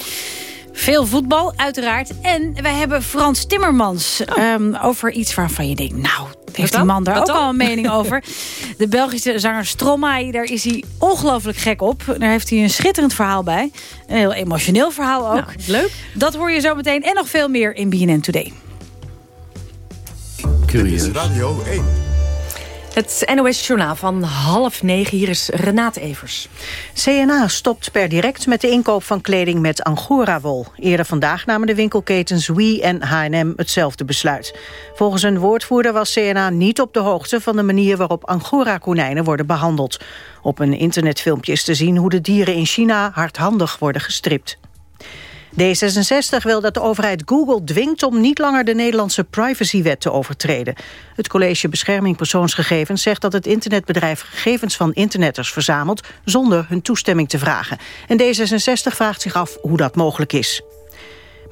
Veel voetbal, uiteraard. En wij hebben Frans Timmermans oh. um, over iets waarvan je denkt... nou, heeft die man daar ook al een mening [LAUGHS] over. De Belgische zanger Stromae, daar is hij ongelooflijk gek op. Daar heeft hij een schitterend verhaal bij. Een heel emotioneel verhaal ook. Nou, leuk. Dat hoor je zo meteen en nog veel meer in BNN Today. Curieus. Radio 1. Het NOS Journaal van half negen. Hier is Renate Evers. CNA stopt per direct met de inkoop van kleding met Angora-wol. Eerder vandaag namen de winkelketens Wee en H&M hetzelfde besluit. Volgens een woordvoerder was CNA niet op de hoogte... van de manier waarop Angora-konijnen worden behandeld. Op een internetfilmpje is te zien hoe de dieren in China hardhandig worden gestript. D66 wil dat de overheid Google dwingt om niet langer de Nederlandse privacywet te overtreden. Het College Bescherming Persoonsgegevens zegt dat het internetbedrijf gegevens van internetters verzamelt zonder hun toestemming te vragen. En D66 vraagt zich af hoe dat mogelijk is.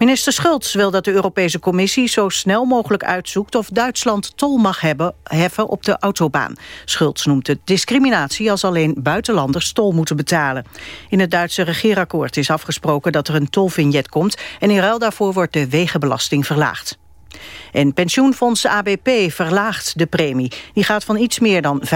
Minister Schultz wil dat de Europese Commissie zo snel mogelijk uitzoekt of Duitsland tol mag hebben, heffen op de autobaan. Schultz noemt het discriminatie als alleen buitenlanders tol moeten betalen. In het Duitse regeerakkoord is afgesproken dat er een tolvignet komt en in ruil daarvoor wordt de wegenbelasting verlaagd. En pensioenfonds ABP verlaagt de premie. Die gaat van iets meer dan 25%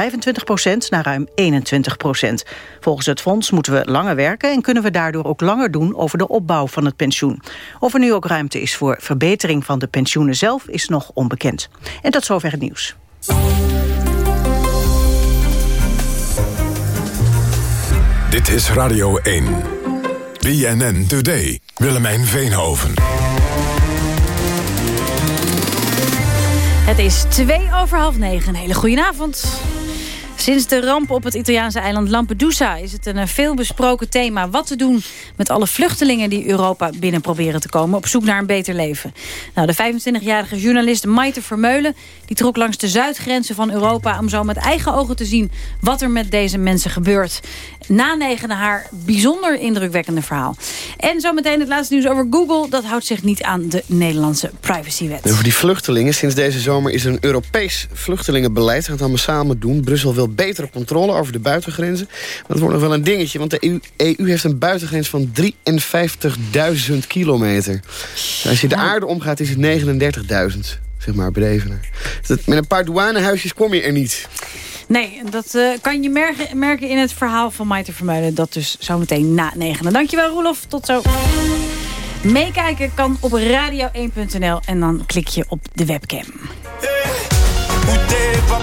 naar ruim 21% Volgens het fonds moeten we langer werken... en kunnen we daardoor ook langer doen over de opbouw van het pensioen. Of er nu ook ruimte is voor verbetering van de pensioenen zelf... is nog onbekend. En tot zover het nieuws. Dit is Radio 1. BNN Today. Willemijn Veenhoven. Het is twee over half negen. Een hele goede avond. Sinds de ramp op het Italiaanse eiland Lampedusa is het een eh, veelbesproken thema. Wat te doen met alle vluchtelingen die Europa binnen proberen te komen... op zoek naar een beter leven. Nou, de 25-jarige journalist Maite Vermeulen... die trok langs de zuidgrenzen van Europa... om zo met eigen ogen te zien wat er met deze mensen gebeurt. Na negende haar bijzonder indrukwekkende verhaal. En zometeen het laatste nieuws over Google. Dat houdt zich niet aan de Nederlandse privacywet. Over die vluchtelingen. Sinds deze zomer is er een Europees vluchtelingenbeleid. Gaan het allemaal samen doen. Brussel wil betere controle over de buitengrenzen. Maar dat wordt nog wel een dingetje, want de EU, EU heeft een buitengrens van 53.000 kilometer. Als je de aarde omgaat is het 39.000, zeg maar, berevener. Dus met een paar douanehuisjes kom je er niet. Nee, dat uh, kan je merken, merken in het verhaal van Maite Vermeulen. Dat dus zometeen na negenen. Dankjewel Roelof, tot zo. Meekijken kan op radio1.nl en dan klik je op de webcam. Hey,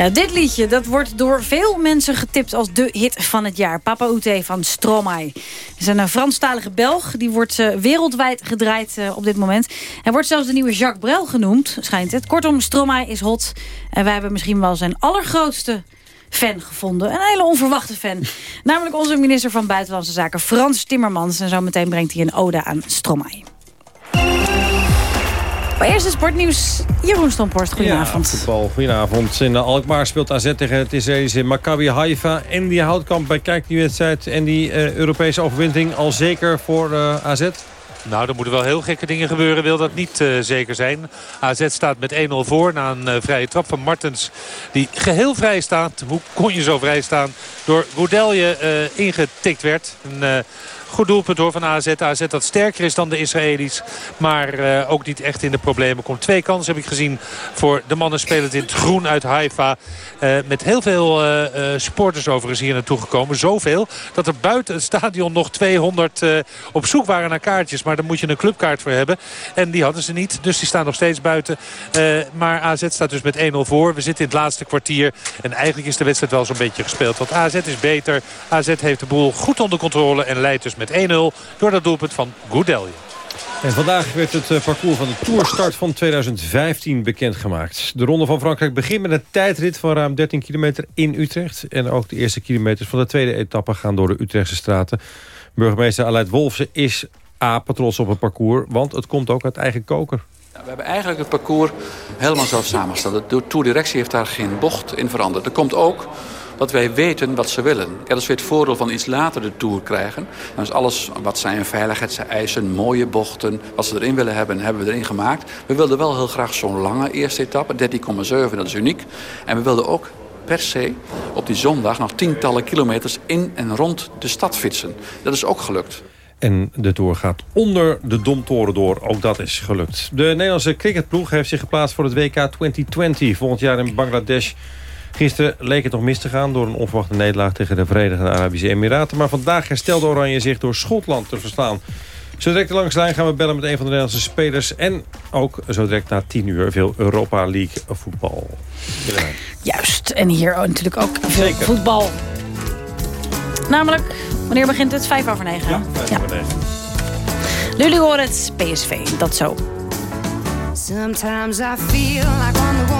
Ja, dit liedje dat wordt door veel mensen getipt als de hit van het jaar. Papa Oute van Stromae. Is een Franstalige Belg. Die wordt uh, wereldwijd gedraaid uh, op dit moment. Hij wordt zelfs de nieuwe Jacques Brel genoemd, schijnt het. Kortom, Stromae is hot. En wij hebben misschien wel zijn allergrootste fan gevonden. Een hele onverwachte fan. Namelijk onze minister van Buitenlandse Zaken, Frans Timmermans. En zo meteen brengt hij een ode aan Stromae. Maar eerst het sportnieuws. Jeroen Stomporst, goedenavond. Ja, voetbal, goedenavond. In de Alkmaar speelt AZ tegen het Israëlische Maccabi Haifa. En die Houtkamp bekijkt die wedstrijd en die uh, Europese overwinning al zeker voor uh, eh, AZ? Nou, er moeten wel heel gekke dingen gebeuren. Wil dat niet uh, zeker zijn. AZ staat met 1-0 voor na een uh, vrije trap van Martens. Die geheel vrij staat. Hoe kon je zo vrij staan? Door Goudelje uh, ingetikt werd. Een, Goed doelpunt hoor van AZ. AZ dat sterker is dan de Israëli's. Maar uh, ook niet echt in de problemen komt. Twee kansen heb ik gezien voor de mannen spelend in het groen uit Haifa. Uh, met heel veel uh, supporters overigens hier naartoe gekomen. Zoveel dat er buiten het stadion nog 200 op zoek waren naar kaartjes. Maar daar moet je een clubkaart voor hebben. En die hadden ze niet. Dus die staan nog steeds buiten. maar AZ staat dus met 1-0 voor. We zitten in het laatste kwartier. En eigenlijk is de wedstrijd wel zo'n beetje gespeeld. Want AZ is beter. AZ heeft de boel goed onder controle en leidt dus met 1-0 door dat doelpunt van Goudelje. En vandaag werd het eh, parcours van de Tourstart van 2015 bekendgemaakt. De Ronde van Frankrijk begint met een tijdrit van ruim 13 kilometer in Utrecht. En ook de eerste kilometers van de tweede etappe gaan door de Utrechtse straten. Burgemeester Aleid Wolfsen is apetrots op het parcours, want het komt ook uit eigen koker. we hebben eigenlijk het parcours helemaal zelf samengesteld. De Tourdirectie heeft daar geen bocht in veranderd. Er komt ook dat wij weten wat ze willen. dat is weer het voordeel van iets later de Tour krijgen. Dus alles wat zijn veiligheidseisen, mooie bochten, wat ze erin willen hebben, hebben we erin gemaakt. We wilden wel heel graag zo'n lange eerste etappe, 13,7, dat is uniek. En we wilden ook per se op die zondag nog tientallen kilometers in en rond de stad fietsen. Dat is ook gelukt. En de Tour gaat onder de Domtoren door. Ook dat is gelukt. De Nederlandse cricketploeg heeft zich geplaatst voor het WK 2020. Volgend jaar in Bangladesh Gisteren leek het nog mis te gaan door een onverwachte nederlaag tegen de Verenigde Arabische Emiraten. Maar vandaag herstelde Oranje zich door Schotland te verslaan. Zo direct langs de lijn gaan we bellen met een van de Nederlandse spelers. En ook zo direct na 10 uur veel Europa League voetbal. Juist, en hier natuurlijk ook veel voetbal. Namelijk, wanneer begint het? Vijf over negen. Ja, vijf over negen. Jullie horen het PSV, dat zo. Sometimes I feel like I'm the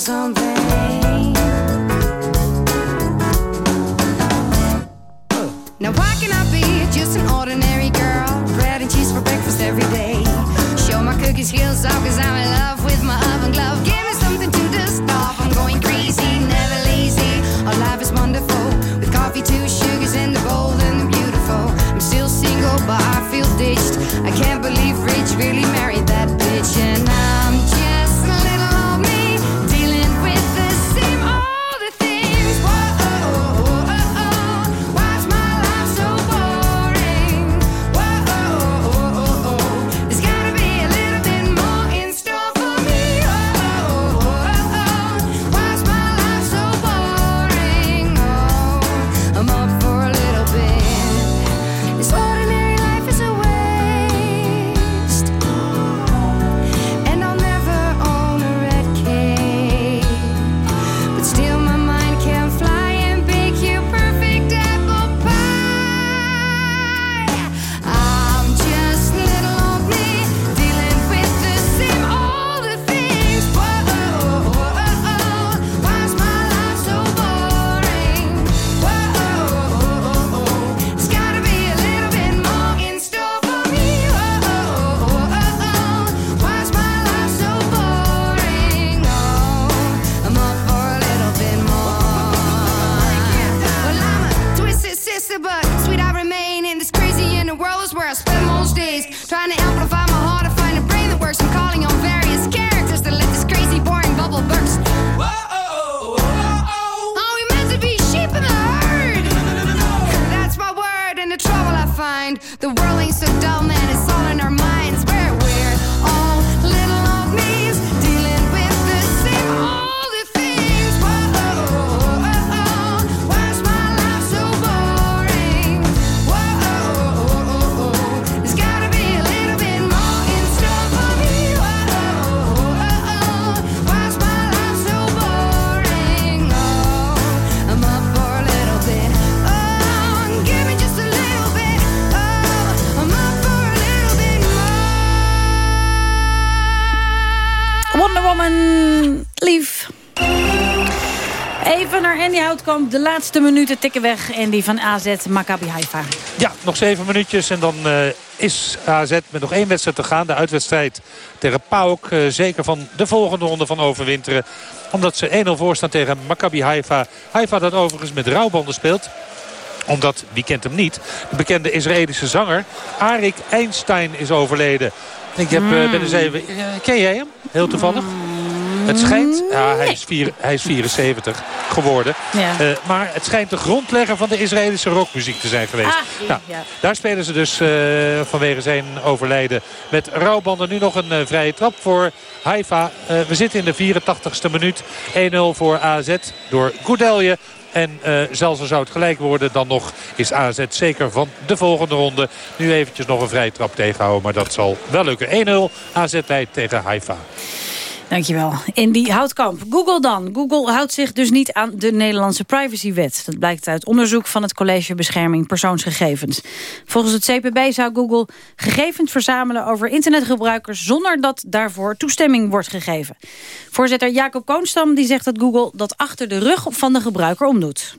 Something. The world ain't so dull, man. It's all Andy Houtkamp. De laatste minuten tikken weg. Andy van AZ Maccabi Haifa. Ja, nog zeven minuutjes en dan eh, is AZ met nog één wedstrijd te gaan. De uitwedstrijd tegen PAOK. eh, zeker van de volgende ronde van overwinteren. Omdat ze 1-0 voor staan tegen Maccabi Haifa. Haifa dat overigens met rouwbanden speelt omdat, wie kent hem niet, de bekende Israëlische zanger Arik Einstein is overleden. Ik heb, eh, ben eens even, ken jij hem? Heel toevallig? Het schijnt, hij, is vier, hij is 74 geworden. Ja. Eh, maar het schijnt de grondlegger van de Israëlische rockmuziek te zijn geweest. Ah, Nou, ja. daar spelen ze dus eh, vanwege zijn overlijden met rouwbanden. Nu nog een eh, vrije trap voor Haifa. We zitten in de 84ste minuut. 1-0 voor AZ door Goudelje. En zelfs al zou het gelijk worden, dan nog is AZ zeker van de volgende ronde. Nu eventjes nog een vrije trap tegenhouden, maar dat zal wel lukken. 1-0 AZ leidt tegen Haifa. Dankjewel. In die houtkamp. Google dan. Google houdt zich dus niet aan de Nederlandse privacywet. Dat blijkt uit onderzoek van het College Bescherming Persoonsgegevens. Volgens het CPB zou Google gegevens verzamelen over internetgebruikers... zonder dat daarvoor toestemming wordt gegeven. Voorzitter Jacob Koonstam die zegt dat Google dat achter de rug van de gebruiker omdoet.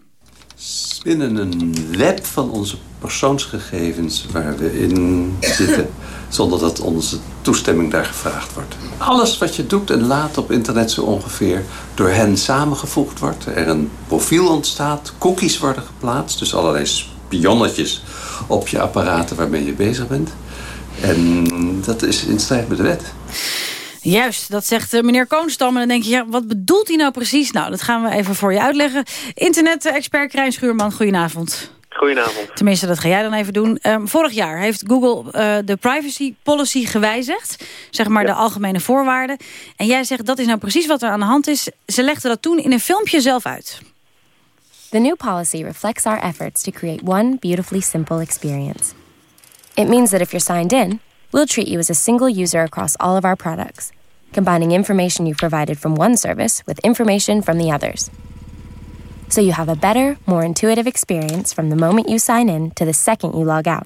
Binnen een web van onze persoonsgegevens waar we in zitten... zonder dat onze toestemming daar gevraagd wordt. Alles wat je doet en laat op internet zo ongeveer... door hen samengevoegd wordt. Er een profiel ontstaat, cookies worden geplaatst... dus allerlei spionnetjes op je apparaten waarmee je bezig bent. En dat is in strijd met de wet. Juist, dat zegt uh, meneer Koonstam. En dan denk je, ja, wat bedoelt hij nou precies? Nou, dat gaan we even voor je uitleggen. Internet-expert Krijn Schuurman, goedenavond. Goedenavond. Tenminste, dat ga jij dan even doen. Um, vorig jaar heeft Google uh, de privacy policy gewijzigd. Zeg maar de algemene voorwaarden. En jij zegt, dat is nou precies wat er aan de hand is. Ze legden dat toen in een filmpje zelf uit. The new policy reflects our efforts to create one beautifully simple experience. It means that if you're signed in, we'll treat you as a single user across all of our products, combining information you provided from one service with information from the others so you have a better, more intuitive experience from the moment you sign in to the second you log out.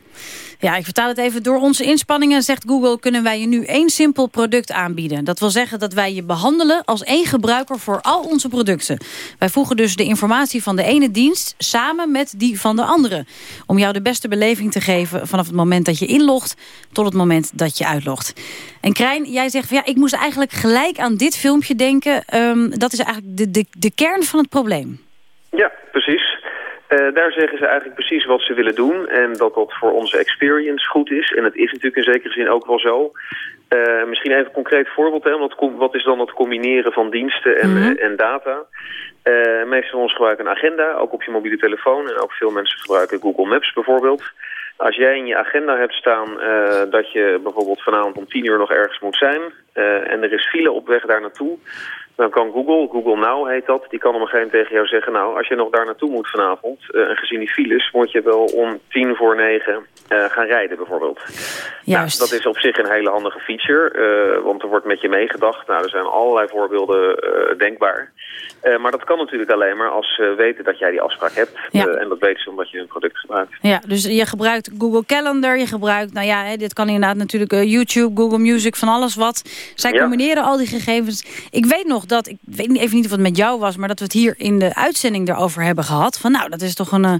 Ja, ik vertaal het even. Door onze inspanningen, zegt Google, kunnen wij je nu één simpel product aanbieden. Dat wil zeggen dat wij je behandelen als één gebruiker voor al onze producten. Wij voegen dus de informatie van de ene dienst samen met die van de andere. Om jou de beste beleving te geven vanaf het moment dat je inlogt tot het moment dat je uitlogt. En Krijn, jij zegt van ja, ik moest eigenlijk gelijk aan dit filmpje denken. Um, dat is eigenlijk de, de, de kern van het probleem. Ja, precies. Uh, daar zeggen ze eigenlijk precies wat ze willen doen. En dat dat voor onze experience goed is. En het is natuurlijk in zekere zin ook wel zo. Uh, misschien even een concreet voorbeeld. Hè, wat, wat is dan het combineren van diensten en, mm -hmm. en data? Uh, meestal van ons gebruiken een agenda, ook op je mobiele telefoon. En ook veel mensen gebruiken Google Maps bijvoorbeeld. Als jij in je agenda hebt staan dat je bijvoorbeeld vanavond om tien uur nog ergens moet zijn... en er is file op weg daar naartoe... Dan kan Google, Google Now heet dat, die kan om een gegeven tegen jou zeggen... nou, als je nog daar naartoe moet vanavond, uh, en gezien die files... moet je wel om tien voor negen uh, gaan rijden bijvoorbeeld. Juist. Nou, dat is op zich een hele handige feature, uh, want er wordt met je meegedacht. Nou, er zijn allerlei voorbeelden denkbaar. maar dat kan natuurlijk alleen maar als ze weten dat jij die afspraak hebt. Ja. en dat weten ze omdat je hun product gebruikt. Ja, dus je gebruikt Google Calendar, je gebruikt... nou ja, hè, dit kan inderdaad natuurlijk YouTube, Google Music, van alles wat. Zij Ja. combineren al die gegevens. Ik weet nog dat, ik weet even niet of het met jou was... maar dat we het hier in de uitzending erover hebben gehad. Van nou, dat is toch een eh,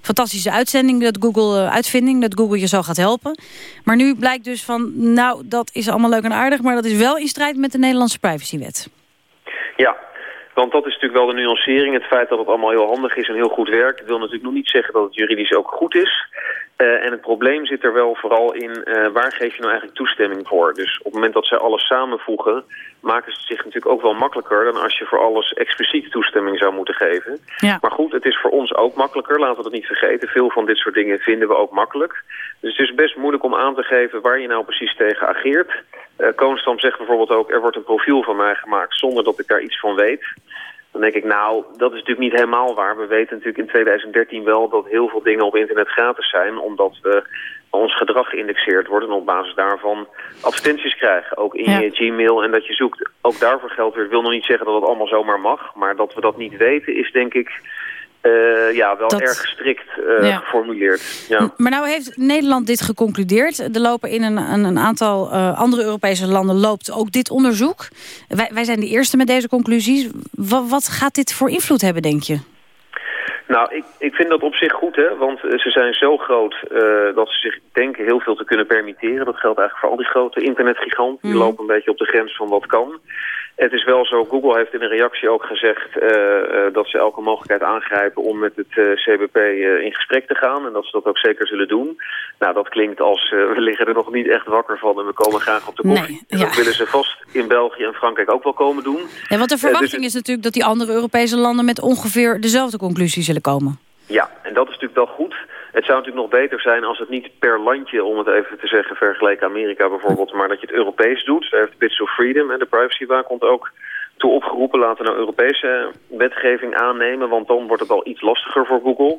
fantastische uitzending, dat Google eh, uitvinding... dat Google je zo gaat helpen. Maar nu blijkt dus van, nou, dat is allemaal leuk en aardig... maar dat is wel in strijd met de Nederlandse privacywet. Ja, want dat is natuurlijk wel de nuancering. Het feit dat het allemaal heel handig is en heel goed werkt... wil natuurlijk nog niet zeggen dat het juridisch ook goed is. Eh, en het probleem zit er wel vooral in... eh, waar geef je nou eigenlijk toestemming voor? Dus op het moment dat zij alles samenvoegen... maken ze het zich natuurlijk ook wel makkelijker... dan als je voor alles expliciet toestemming zou moeten geven. Ja. Maar goed, het is voor ons ook makkelijker. Laten we dat niet vergeten. Veel van dit soort dingen vinden we ook makkelijk. Dus het is best moeilijk om aan te geven waar je nou precies tegen ageert. Koonstam zegt bijvoorbeeld ook... er wordt een profiel van mij gemaakt zonder dat ik daar iets van weet... Dan denk ik, nou, dat is natuurlijk niet helemaal waar. We weten natuurlijk in 2013 wel dat heel veel dingen op internet gratis zijn... omdat we ons gedrag geïndexeerd wordt en op basis daarvan advertenties krijgen. Ook in Ja. je Gmail en dat je zoekt. Ook daarvoor geldt weer. Ik wil nog niet zeggen dat het allemaal zomaar mag. Maar dat we dat niet weten is denk ik eh, ja, wel Dat- erg strikt eh, Ja. geformuleerd. Ja. Maar nou heeft Nederland dit geconcludeerd. Er lopen in een, een, een aantal eh, andere Europese landen loopt ook dit onderzoek. Wij, wij zijn de eerste met deze conclusies. Wa- wat gaat dit voor invloed hebben, denk je? Nou, ik, ik vind dat op zich goed, hè. Want eh, ze zijn zo groot eh, dat ze zich denken heel veel te kunnen permitteren. Dat geldt eigenlijk voor al die grote internetgiganten. Die Mhm. lopen een beetje op de grens van wat kan. Het is wel zo, Google heeft in een reactie ook gezegd eh, dat ze elke mogelijkheid aangrijpen om met het CBP in gesprek te gaan. En dat ze dat ook zeker zullen doen. Nou, dat klinkt als we liggen er nog niet echt wakker van en we komen graag op de koffie. Nee, ja. Dat willen ze vast in België en Frankrijk ook wel komen doen. Ja, want de dus verwachting is natuurlijk dat die andere Europese landen... met ongeveer dezelfde conclusie zullen komen. Ja, en dat is natuurlijk wel goed. Het zou natuurlijk nog beter zijn als het niet per landje, om het even te zeggen, vergeleken Amerika bijvoorbeeld, maar dat je het Europees doet. Daar heeft Bits of Freedom en de privacywaakhond ook toe opgeroepen. Laten we nou Europese wetgeving aannemen, want dan wordt het al iets lastiger voor Google.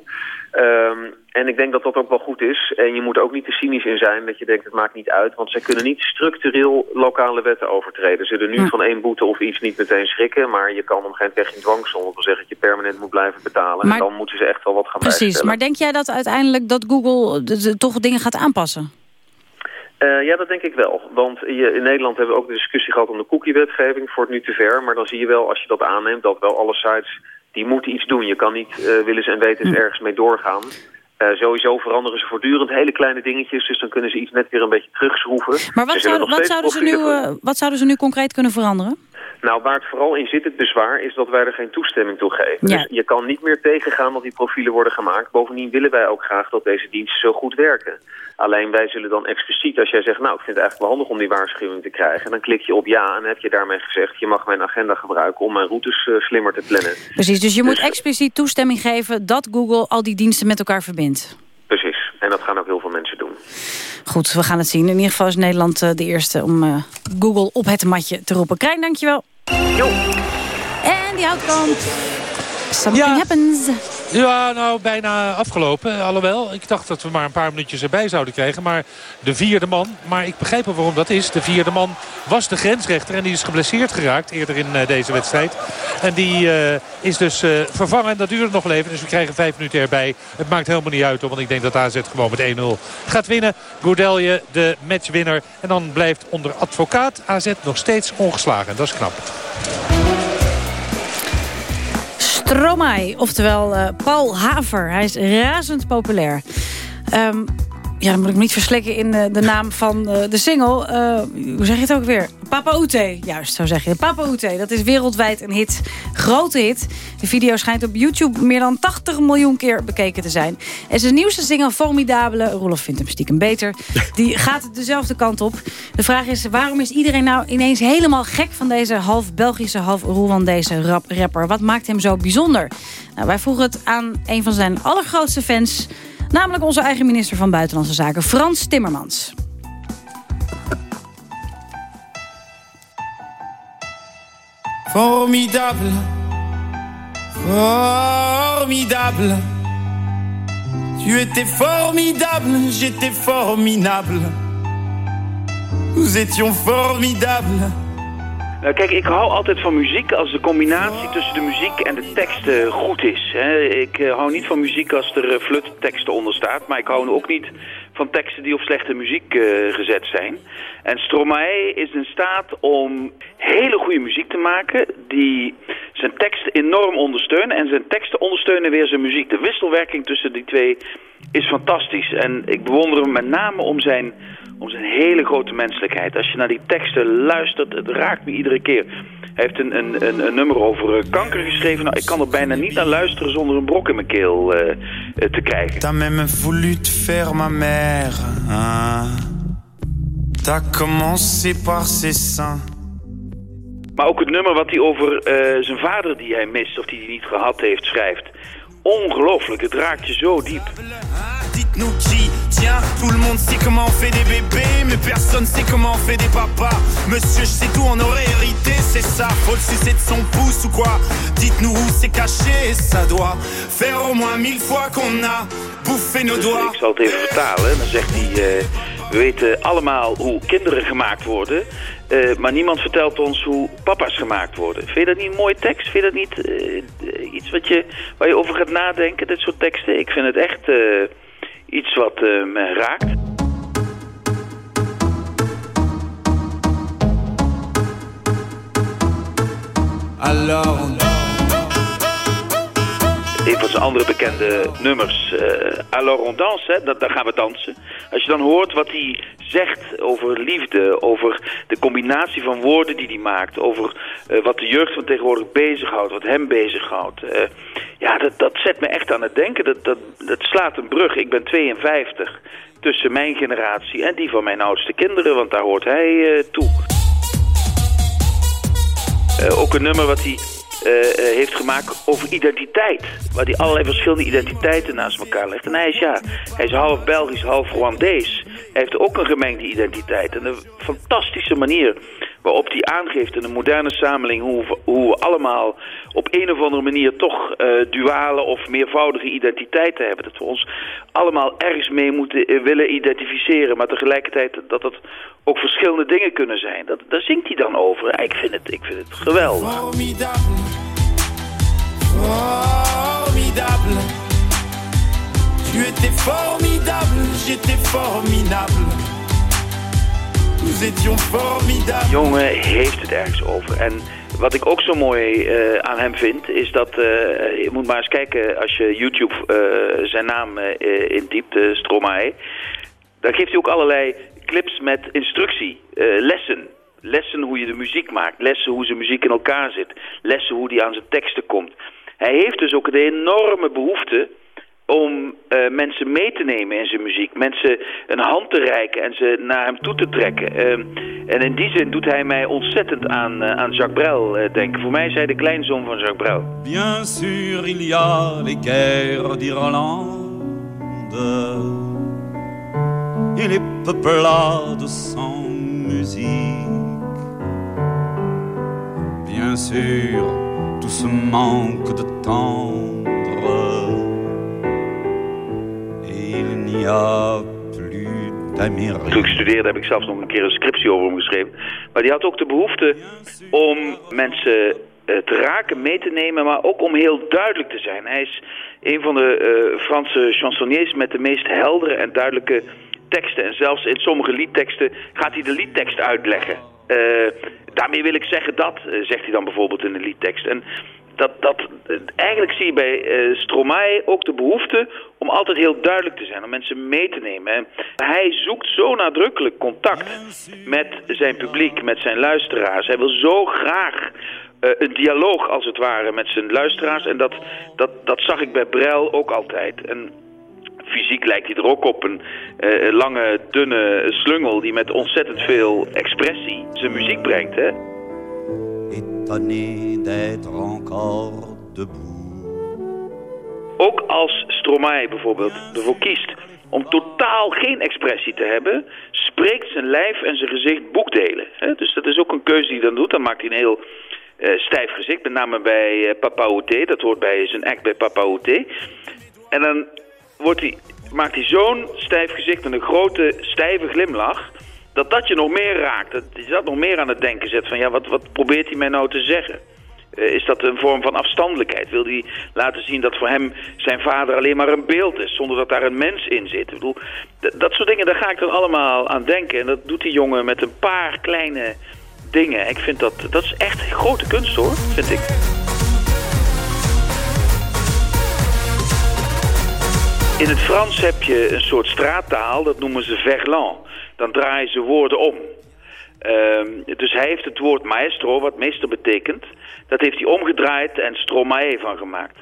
Ehm, en ik denk dat dat ook wel goed is. En je moet er ook niet te cynisch in zijn dat je denkt het maakt niet uit. Want zij kunnen niet structureel lokale wetten overtreden. Ze zullen nu Hm. van één boete of iets niet meteen schrikken. Maar je kan op een gegeven moment geen dwangsom. Dat wil zeggen dat je permanent moet blijven betalen. Maar- en dan moeten ze echt wel wat gaan Precies, maar denk jij dat uiteindelijk dat Google de- de- toch dingen gaat aanpassen? Eh, ja, dat denk ik wel. Want je, in Nederland hebben we ook de discussie gehad om de cookie-wetgeving. Voor het nu te ver. Maar dan zie je wel, als je dat aanneemt, dat wel alle sites... die moeten iets doen. Je kan niet uh, willens en wetens Hm. ergens mee doorgaan. Uh, sowieso veranderen ze voortdurend hele kleine dingetjes. Dus dan kunnen ze iets net weer een beetje terugschroeven. Maar wat, zouden, wat, zouden ze nu, eh, wat zouden ze nu concreet kunnen veranderen? Nou, waar het vooral in zit, het bezwaar, is dat wij er geen toestemming toe geven. Dus je kan niet meer tegengaan dat die profielen worden gemaakt. Bovendien willen wij ook graag dat deze diensten zo goed werken. Alleen wij zullen dan expliciet, als jij zegt... nou, ik vind het eigenlijk wel handig om die waarschuwing te krijgen... dan klik je op ja en heb je daarmee gezegd... je mag mijn agenda gebruiken om mijn routes uh, slimmer te plannen. Precies, dus je moet expliciet toestemming geven... dat Google al die diensten met elkaar verbindt. Precies, en dat gaan ook heel veel mensen doen. Goed, we gaan het zien. In ieder geval is Nederland uh, de eerste om uh, Google op het matje te roepen. Krijn, dankjewel. Jo. En die houtkamp. Something ja. happens. Ja, nou, bijna afgelopen. Alhoewel, ik dacht dat we maar een paar minuutjes erbij zouden krijgen. Maar de vierde man, maar ik begrijp wel waarom dat is. De vierde man was de grensrechter en die is geblesseerd geraakt eerder in uh, deze wedstrijd. En die uh, is dus uh, vervangen. Dat duurde nog wel even, dus we krijgen vijf minuten erbij. Het maakt helemaal niet uit, want ik denk dat AZ gewoon met 1-0 gaat winnen. Goudelje, de matchwinner. En dan blijft onder advocaat AZ nog steeds ongeslagen. Dat is knap. Stromae, oftewel uh, Paul Haver. Hij is razend populair. Um, ja, dan moet ik me niet verslikken in de, de naam van uh, de single. Uh, hoe zeg je het ook weer? Papa Oete, juist, zo zeg je. Papa Oete, dat is wereldwijd een hit. Grote hit. De video schijnt op YouTube meer dan 80 miljoen keer bekeken te zijn. En zijn nieuwste single, Formidabele, Rolof vindt hem stiekem beter... die gaat dezelfde kant op. De vraag is, waarom is iedereen nou ineens helemaal gek... van deze half Belgische, half Rwandese rap rapper? Wat maakt hem zo bijzonder? Nou, wij vroegen het aan een van zijn allergrootste fans... Namelijk onze eigen minister van Buitenlandse Zaken, Frans Timmermans. Formidable, formidable. Tu étais formidable, j'étais formidable. Nous étions formidables. Nou, kijk, ik hou altijd van muziek als de combinatie tussen de muziek en de teksten goed is. Hè. Ik uh, hou niet van muziek als er flutteksten onder staat, maar ik hou ook niet van teksten die op slechte muziek gezet zijn. En Stromae is in staat om hele goede muziek te maken die zijn teksten enorm ondersteunen en zijn teksten ondersteunen weer zijn muziek. De wisselwerking tussen die twee is fantastisch en ik bewonder hem met name om zijn om zijn hele grote menselijkheid. Als je naar die teksten luistert, het raakt me iedere keer. Hij heeft een, een, een, een nummer over uh, kanker geschreven. Nou, ik kan er bijna niet naar luisteren zonder een brok in mijn keel uh, uh, te krijgen. T'as même voulu te faire ma mère. Hein? T'as commencé par ses seins. Maar ook het nummer wat hij over zijn vader die hij mist of die hij niet gehad heeft schrijft. Ongelooflijk, het raakt je zo diep. Dites-nous qui Tiens, tout le monde sait comment on fait des bébés Mais personne sait comment on fait des papas. Monsieur, je sais tout, on aurait hérité, c'est ça Faut le sucer de son pouce ou quoi? Dites-nous où c'est caché, ça doit Faire au moins mille fois qu'on a bouffé nos doigts. Ik zal het even vertalen, dan zegt hij... Uh, we weten allemaal hoe kinderen gemaakt worden... Uh, maar niemand vertelt ons hoe papa's gemaakt worden. Vind je dat niet een mooie tekst? Vind je dat niet uh, iets wat je, waar je over gaat nadenken, dit soort teksten? Ik vind het echt iets wat me raakt. Alors... Een van zijn andere bekende nummers, uh, Alors on danse, hè, dat, daar gaan we dansen. Als je dan hoort wat hij zegt over liefde, over de combinatie van woorden die hij maakt, over uh, wat de jeugd van tegenwoordig bezighoudt, wat hem bezighoudt. Uh, ja, dat, dat zet me echt aan het denken. Dat, dat, dat slaat een brug. Ik ben 52 tussen mijn generatie en die van mijn oudste kinderen, want daar hoort hij toe. ook een nummer wat hij heeft gemaakt over identiteit. Waar hij allerlei verschillende identiteiten naast elkaar legt. En hij is ja, hij is half Belgisch, half Rwandees. Hij heeft ook een gemengde identiteit. En een fantastische manier waarop hij aangeeft in een moderne samenleving... hoe, hoe we allemaal op een of andere manier toch uh, duale of meervoudige identiteiten hebben. Dat we ons allemaal ergens mee moeten willen identificeren... maar tegelijkertijd dat het ook verschillende dingen kunnen zijn. Dat, daar zingt hij dan over. Ik vind het, ik vind het geweldig. Formidable. Tu formidable, j'étais formidable. Nous étions. Jongen heeft het ergens over. En wat ik ook zo mooi uh, aan hem vind, is dat... Uh, je moet maar eens kijken als je YouTube uh, zijn naam intypt, Stromae. Dan geeft hij ook allerlei clips met instructie, lessen Lessen hoe je de muziek maakt. Lessen hoe zijn muziek in elkaar zit. Lessen hoe die aan zijn teksten komt. Hij heeft dus ook een enorme behoefte om uh, mensen mee te nemen in zijn muziek. Mensen een hand te reiken en ze naar hem toe te trekken. Uh, en in die zin doet hij mij ontzettend aan, uh, aan Jacques Brel uh, denken. Voor mij is hij de kleinzoon van Jacques Brel. Bien sûr, il y a les guerres d'Irlande Et les peuplades sans musique Bien sûr, ce manque de tendre ja, Toen ik studeerde heb ik zelfs nog een keer een scriptie over hem geschreven. Maar die had ook de behoefte om mensen eh, te raken, mee te nemen, maar ook om heel duidelijk te zijn. Hij is een van de uh, Franse chansonniers met de meest heldere en duidelijke teksten. En zelfs in sommige liedteksten gaat hij de liedtekst uitleggen. Uh, daarmee wil ik zeggen dat, zegt hij dan bijvoorbeeld in de liedtekst. En dat, dat, eigenlijk zie je bij uh, Stromae ook de behoefte om altijd heel duidelijk te zijn, om mensen mee te nemen. Hij zoekt zo nadrukkelijk contact met zijn publiek, met zijn luisteraars. Hij wil zo graag een dialoog als het ware met zijn luisteraars. En dat, dat, dat zag ik bij Brel ook altijd. En fysiek lijkt hij er ook op. Een uh, lange, dunne slungel die met ontzettend veel expressie zijn muziek brengt. Hè? étonné d'être encore debout. Ook als Stromae bijvoorbeeld ervoor kiest om totaal geen expressie te hebben, spreekt zijn lijf en zijn gezicht boekdelen. Dus dat is ook een keuze die hij dan doet. Dan maakt hij een heel uh, stijf gezicht, met name bij uh, Papa Outé. Dat hoort bij zijn act bij Papa Outé. En dan wordt hij, maakt hij zo'n stijf gezicht en een grote stijve glimlach dat dat je nog meer raakt. Dat je dat nog meer aan het denken zet van ja, wat, wat probeert hij mij nou te zeggen? Uh, is dat een vorm van afstandelijkheid? Wil hij laten zien dat voor hem zijn vader alleen maar een beeld is, zonder dat daar een mens in zit? Ik bedoel, dat soort dingen, daar ga ik dan allemaal aan denken. En dat doet die jongen met een paar kleine dingen. Ik vind dat, dat is echt grote kunst hoor, vind ik. In het Frans heb je een soort straattaal, dat noemen ze verlan dan draaien ze woorden om. Um, dus hij heeft het woord maestro, wat meester betekent, dat heeft hij omgedraaid en stromae van gemaakt.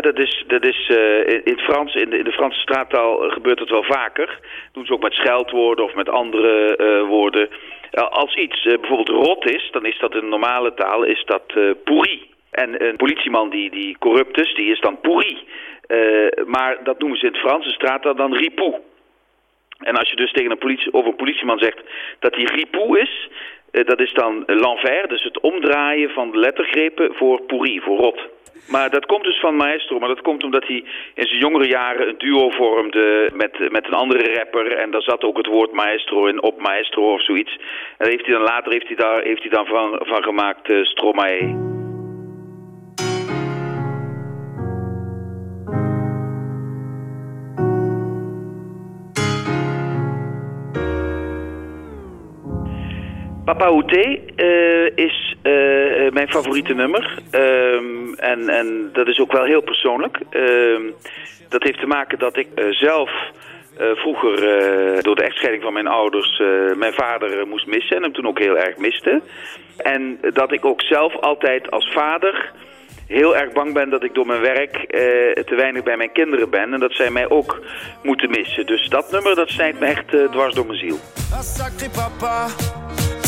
Dat is, dat is uh, in, Frans, in de, in de Franse straattaal gebeurt het wel vaker. Dat doen ze ook met scheldwoorden of met andere uh, woorden. Als iets bijvoorbeeld rot is, dan is dat in normale taal is dat pourri. En een politieman die, die corrupt is, die is dan pourri. Maar dat noemen ze in het Franse straattaal dan ripou. En als je dus tegen een politie, of een politieman zegt dat hij ripoux is, eh, dat is dan l'envers, dus het omdraaien van de lettergrepen voor pourri, voor rot. Maar dat komt dus van Maestro, maar dat komt omdat hij in zijn jongere jaren een duo vormde met, met een andere rapper. En daar zat ook het woord Maestro in, op Maestro of zoiets. En heeft hij dan, later heeft hij daar heeft hij dan van, van gemaakt uh, Stromae. Papa Outé uh, is uh, mijn favoriete nummer. Uh, en, en dat is ook wel heel persoonlijk. Ehm, dat heeft te maken dat ik eh, zelf vroeger door de echtscheiding van mijn ouders mijn vader moest missen. En hem toen ook heel erg miste. En dat ik ook zelf altijd als vader heel erg bang ben dat ik door mijn werk te weinig bij mijn kinderen ben. En dat zij mij ook moeten missen. Dus dat nummer dat snijdt me echt dwars door mijn ziel.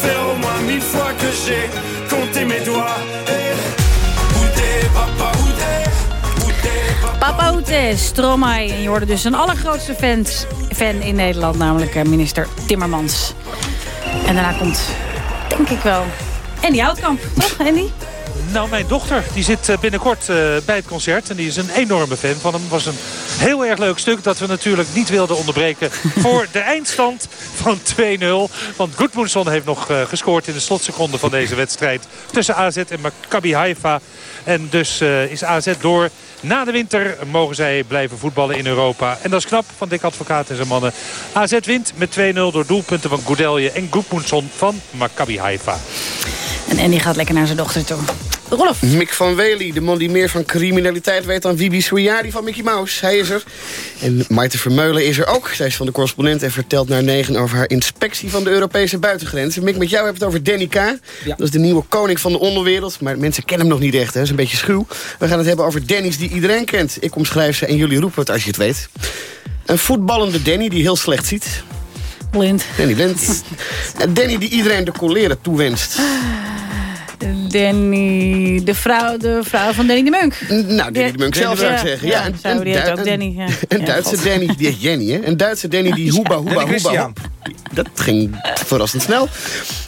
faire au moins mille fois que j'ai compté mes doigts. Eh, Papa Oete, Stromae. En je hoorde dus een allergrootste fans, fan in Nederland, namelijk eh, minister Timmermans. En daarna komt, denk ik wel, Andy Houtkamp. Toch, Andy? Nou, mijn dochter die zit eh, binnenkort eh, bij het concert. En die is een enorme fan van hem. Het was een heel erg leuk stuk dat we natuurlijk niet wilden onderbreken... [LAUGHS] voor de eindstand van 2-0. Want Goodmanson heeft nog eh, gescoord in de slotseconde van deze wedstrijd... tussen AZ en Maccabi Haifa. En dus eh, is AZ door. Na de winter mogen zij blijven voetballen in Europa. En dat is knap van Dick Advocaat en zijn mannen. AZ wint met 2-0 door doelpunten van Goudelje en Goodmanson van Maccabi Haifa. En Andy gaat lekker naar zijn dochter toe. Rolf. Mick van Wely, de man die meer van criminaliteit weet dan Wibi Swiari van Mickey Mouse. Hij is er. En Maarten Vermeulen is er ook. Zij is van de correspondent en vertelt naar negen over haar inspectie van de Europese buitengrenzen. Mick, met jou hebben we het over Danny K. Dat is de nieuwe koning van de onderwereld. Maar mensen kennen hem nog niet echt, hè. Dat is een beetje schuw. We gaan het hebben over Danny's die iedereen kent. Ik omschrijf ze en jullie roepen het als je het weet. Een voetballende Danny die heel slecht ziet. Blind. Danny Blind. [LAUGHS] En Danny die iedereen de coleren toewenst. Danny, de vrouw, de vrouw van Danny de Munk. Nou, Danny de Munk zelf zou ik zeggen. Ja, die heet ook Danny. Ja. Een Duitse. Danny, die heet Jenny, hè? Een Duitse Danny die hoeba, hoeba, hoeba. Dat ging verrassend snel.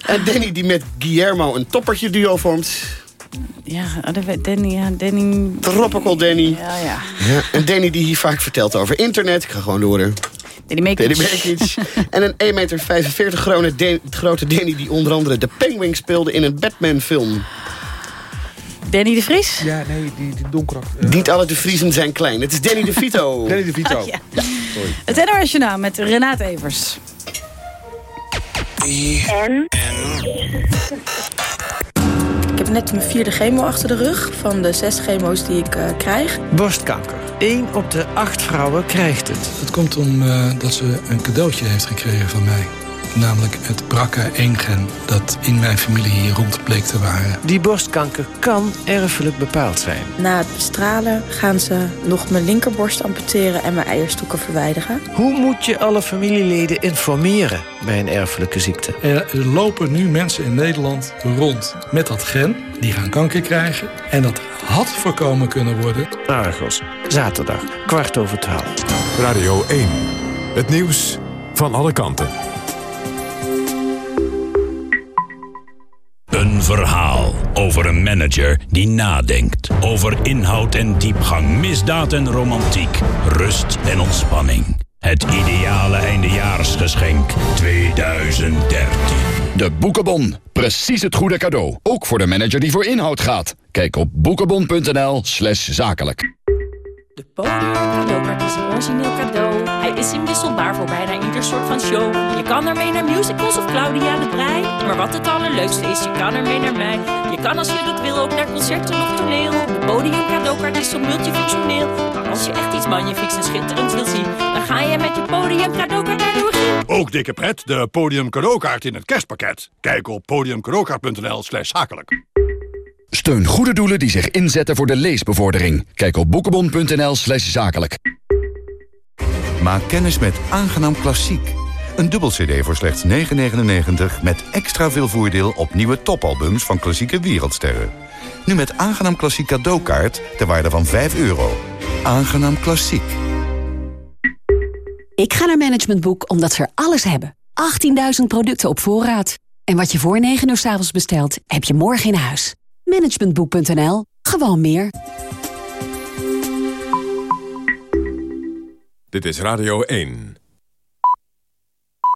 En Danny die met Guillermo een toppertje duo vormt. Ja, oh, Danny, ja, Danny... Tropical Danny. Ja, ja. Ja, en Danny die hier vaak vertelt over internet. Ik ga gewoon door. Danny Mekic. [LAUGHS] En een 1,45 meter grote, grote Danny die onder andere de Penguin speelde in een Batman film. Danny de Vries? Ja, nee, die, die donkere... Niet alle de Vriezen zijn klein. Het is Danny de Vito. [LAUGHS] Danny de Vito. Ja. Het NOS Journaal met Renate Evers. En? Ik heb net mijn vierde chemo achter de rug van de zes chemo's die ik eh, krijg. Borstkanker. 1 op de 8 vrouwen krijgt het. Het komt omdat ze een cadeautje heeft gekregen van mij. Namelijk het BRCA1-gen dat in mijn familie hier rond bleek te waren. Die borstkanker kan erfelijk bepaald zijn. Na het bestralen gaan ze nog mijn linkerborst amputeren en mijn eierstokken verwijderen. Hoe moet je alle familieleden informeren bij een erfelijke ziekte? Er lopen nu mensen in Nederland rond met dat gen. Die gaan kanker krijgen. En dat had voorkomen kunnen worden. Argos, zaterdag, kwart over twaalf. Radio 1. Het nieuws van alle kanten. Een verhaal over een manager die nadenkt. Over inhoud en diepgang, misdaad en romantiek, rust en ontspanning. Het ideale eindejaarsgeschenk 2013. De Boekenbon. Precies het goede cadeau. Ook voor de manager die voor inhoud gaat. Kijk op boekenbon.nl slash zakelijk. De podium cadeaukaart is een origineel cadeau. Hij is inwisselbaar voor bijna ieder soort van show. Je kan ermee naar musicals of Claudia de Brij. Maar wat het allerleukste is, je kan ermee naar mij. Je kan als je dat wil ook naar concerten of toneel. De podium cadeaukaart is zo multifunctioneel. Maar als je echt iets magnifieks en schitterends wil zien... dan ga je met je podium cadeaukaart naar de. Ook dikke pret, de podium cadeaukaart in het kerstpakket. Kijk op podiumcadeaukaart.nl slash zakelijk. Steun goede doelen die zich inzetten voor de leesbevordering. Kijk op boekenbon.nl slash zakelijk. Maak kennis met Aangenaam Klassiek. Een dubbel cd voor slechts 9,99 met extra veel voordeel op nieuwe topalbums van klassieke wereldsterren. Nu met aangenaam klassiek cadeaukaart ter waarde van 5 euro. Aangenaam klassiek. Ik ga naar Management Boek omdat ze er alles hebben. 18.000 producten op voorraad. En wat je voor 9 uur s avonds bestelt, heb je morgen in huis. Managementboek.nl. Gewoon meer. Dit is Radio 1.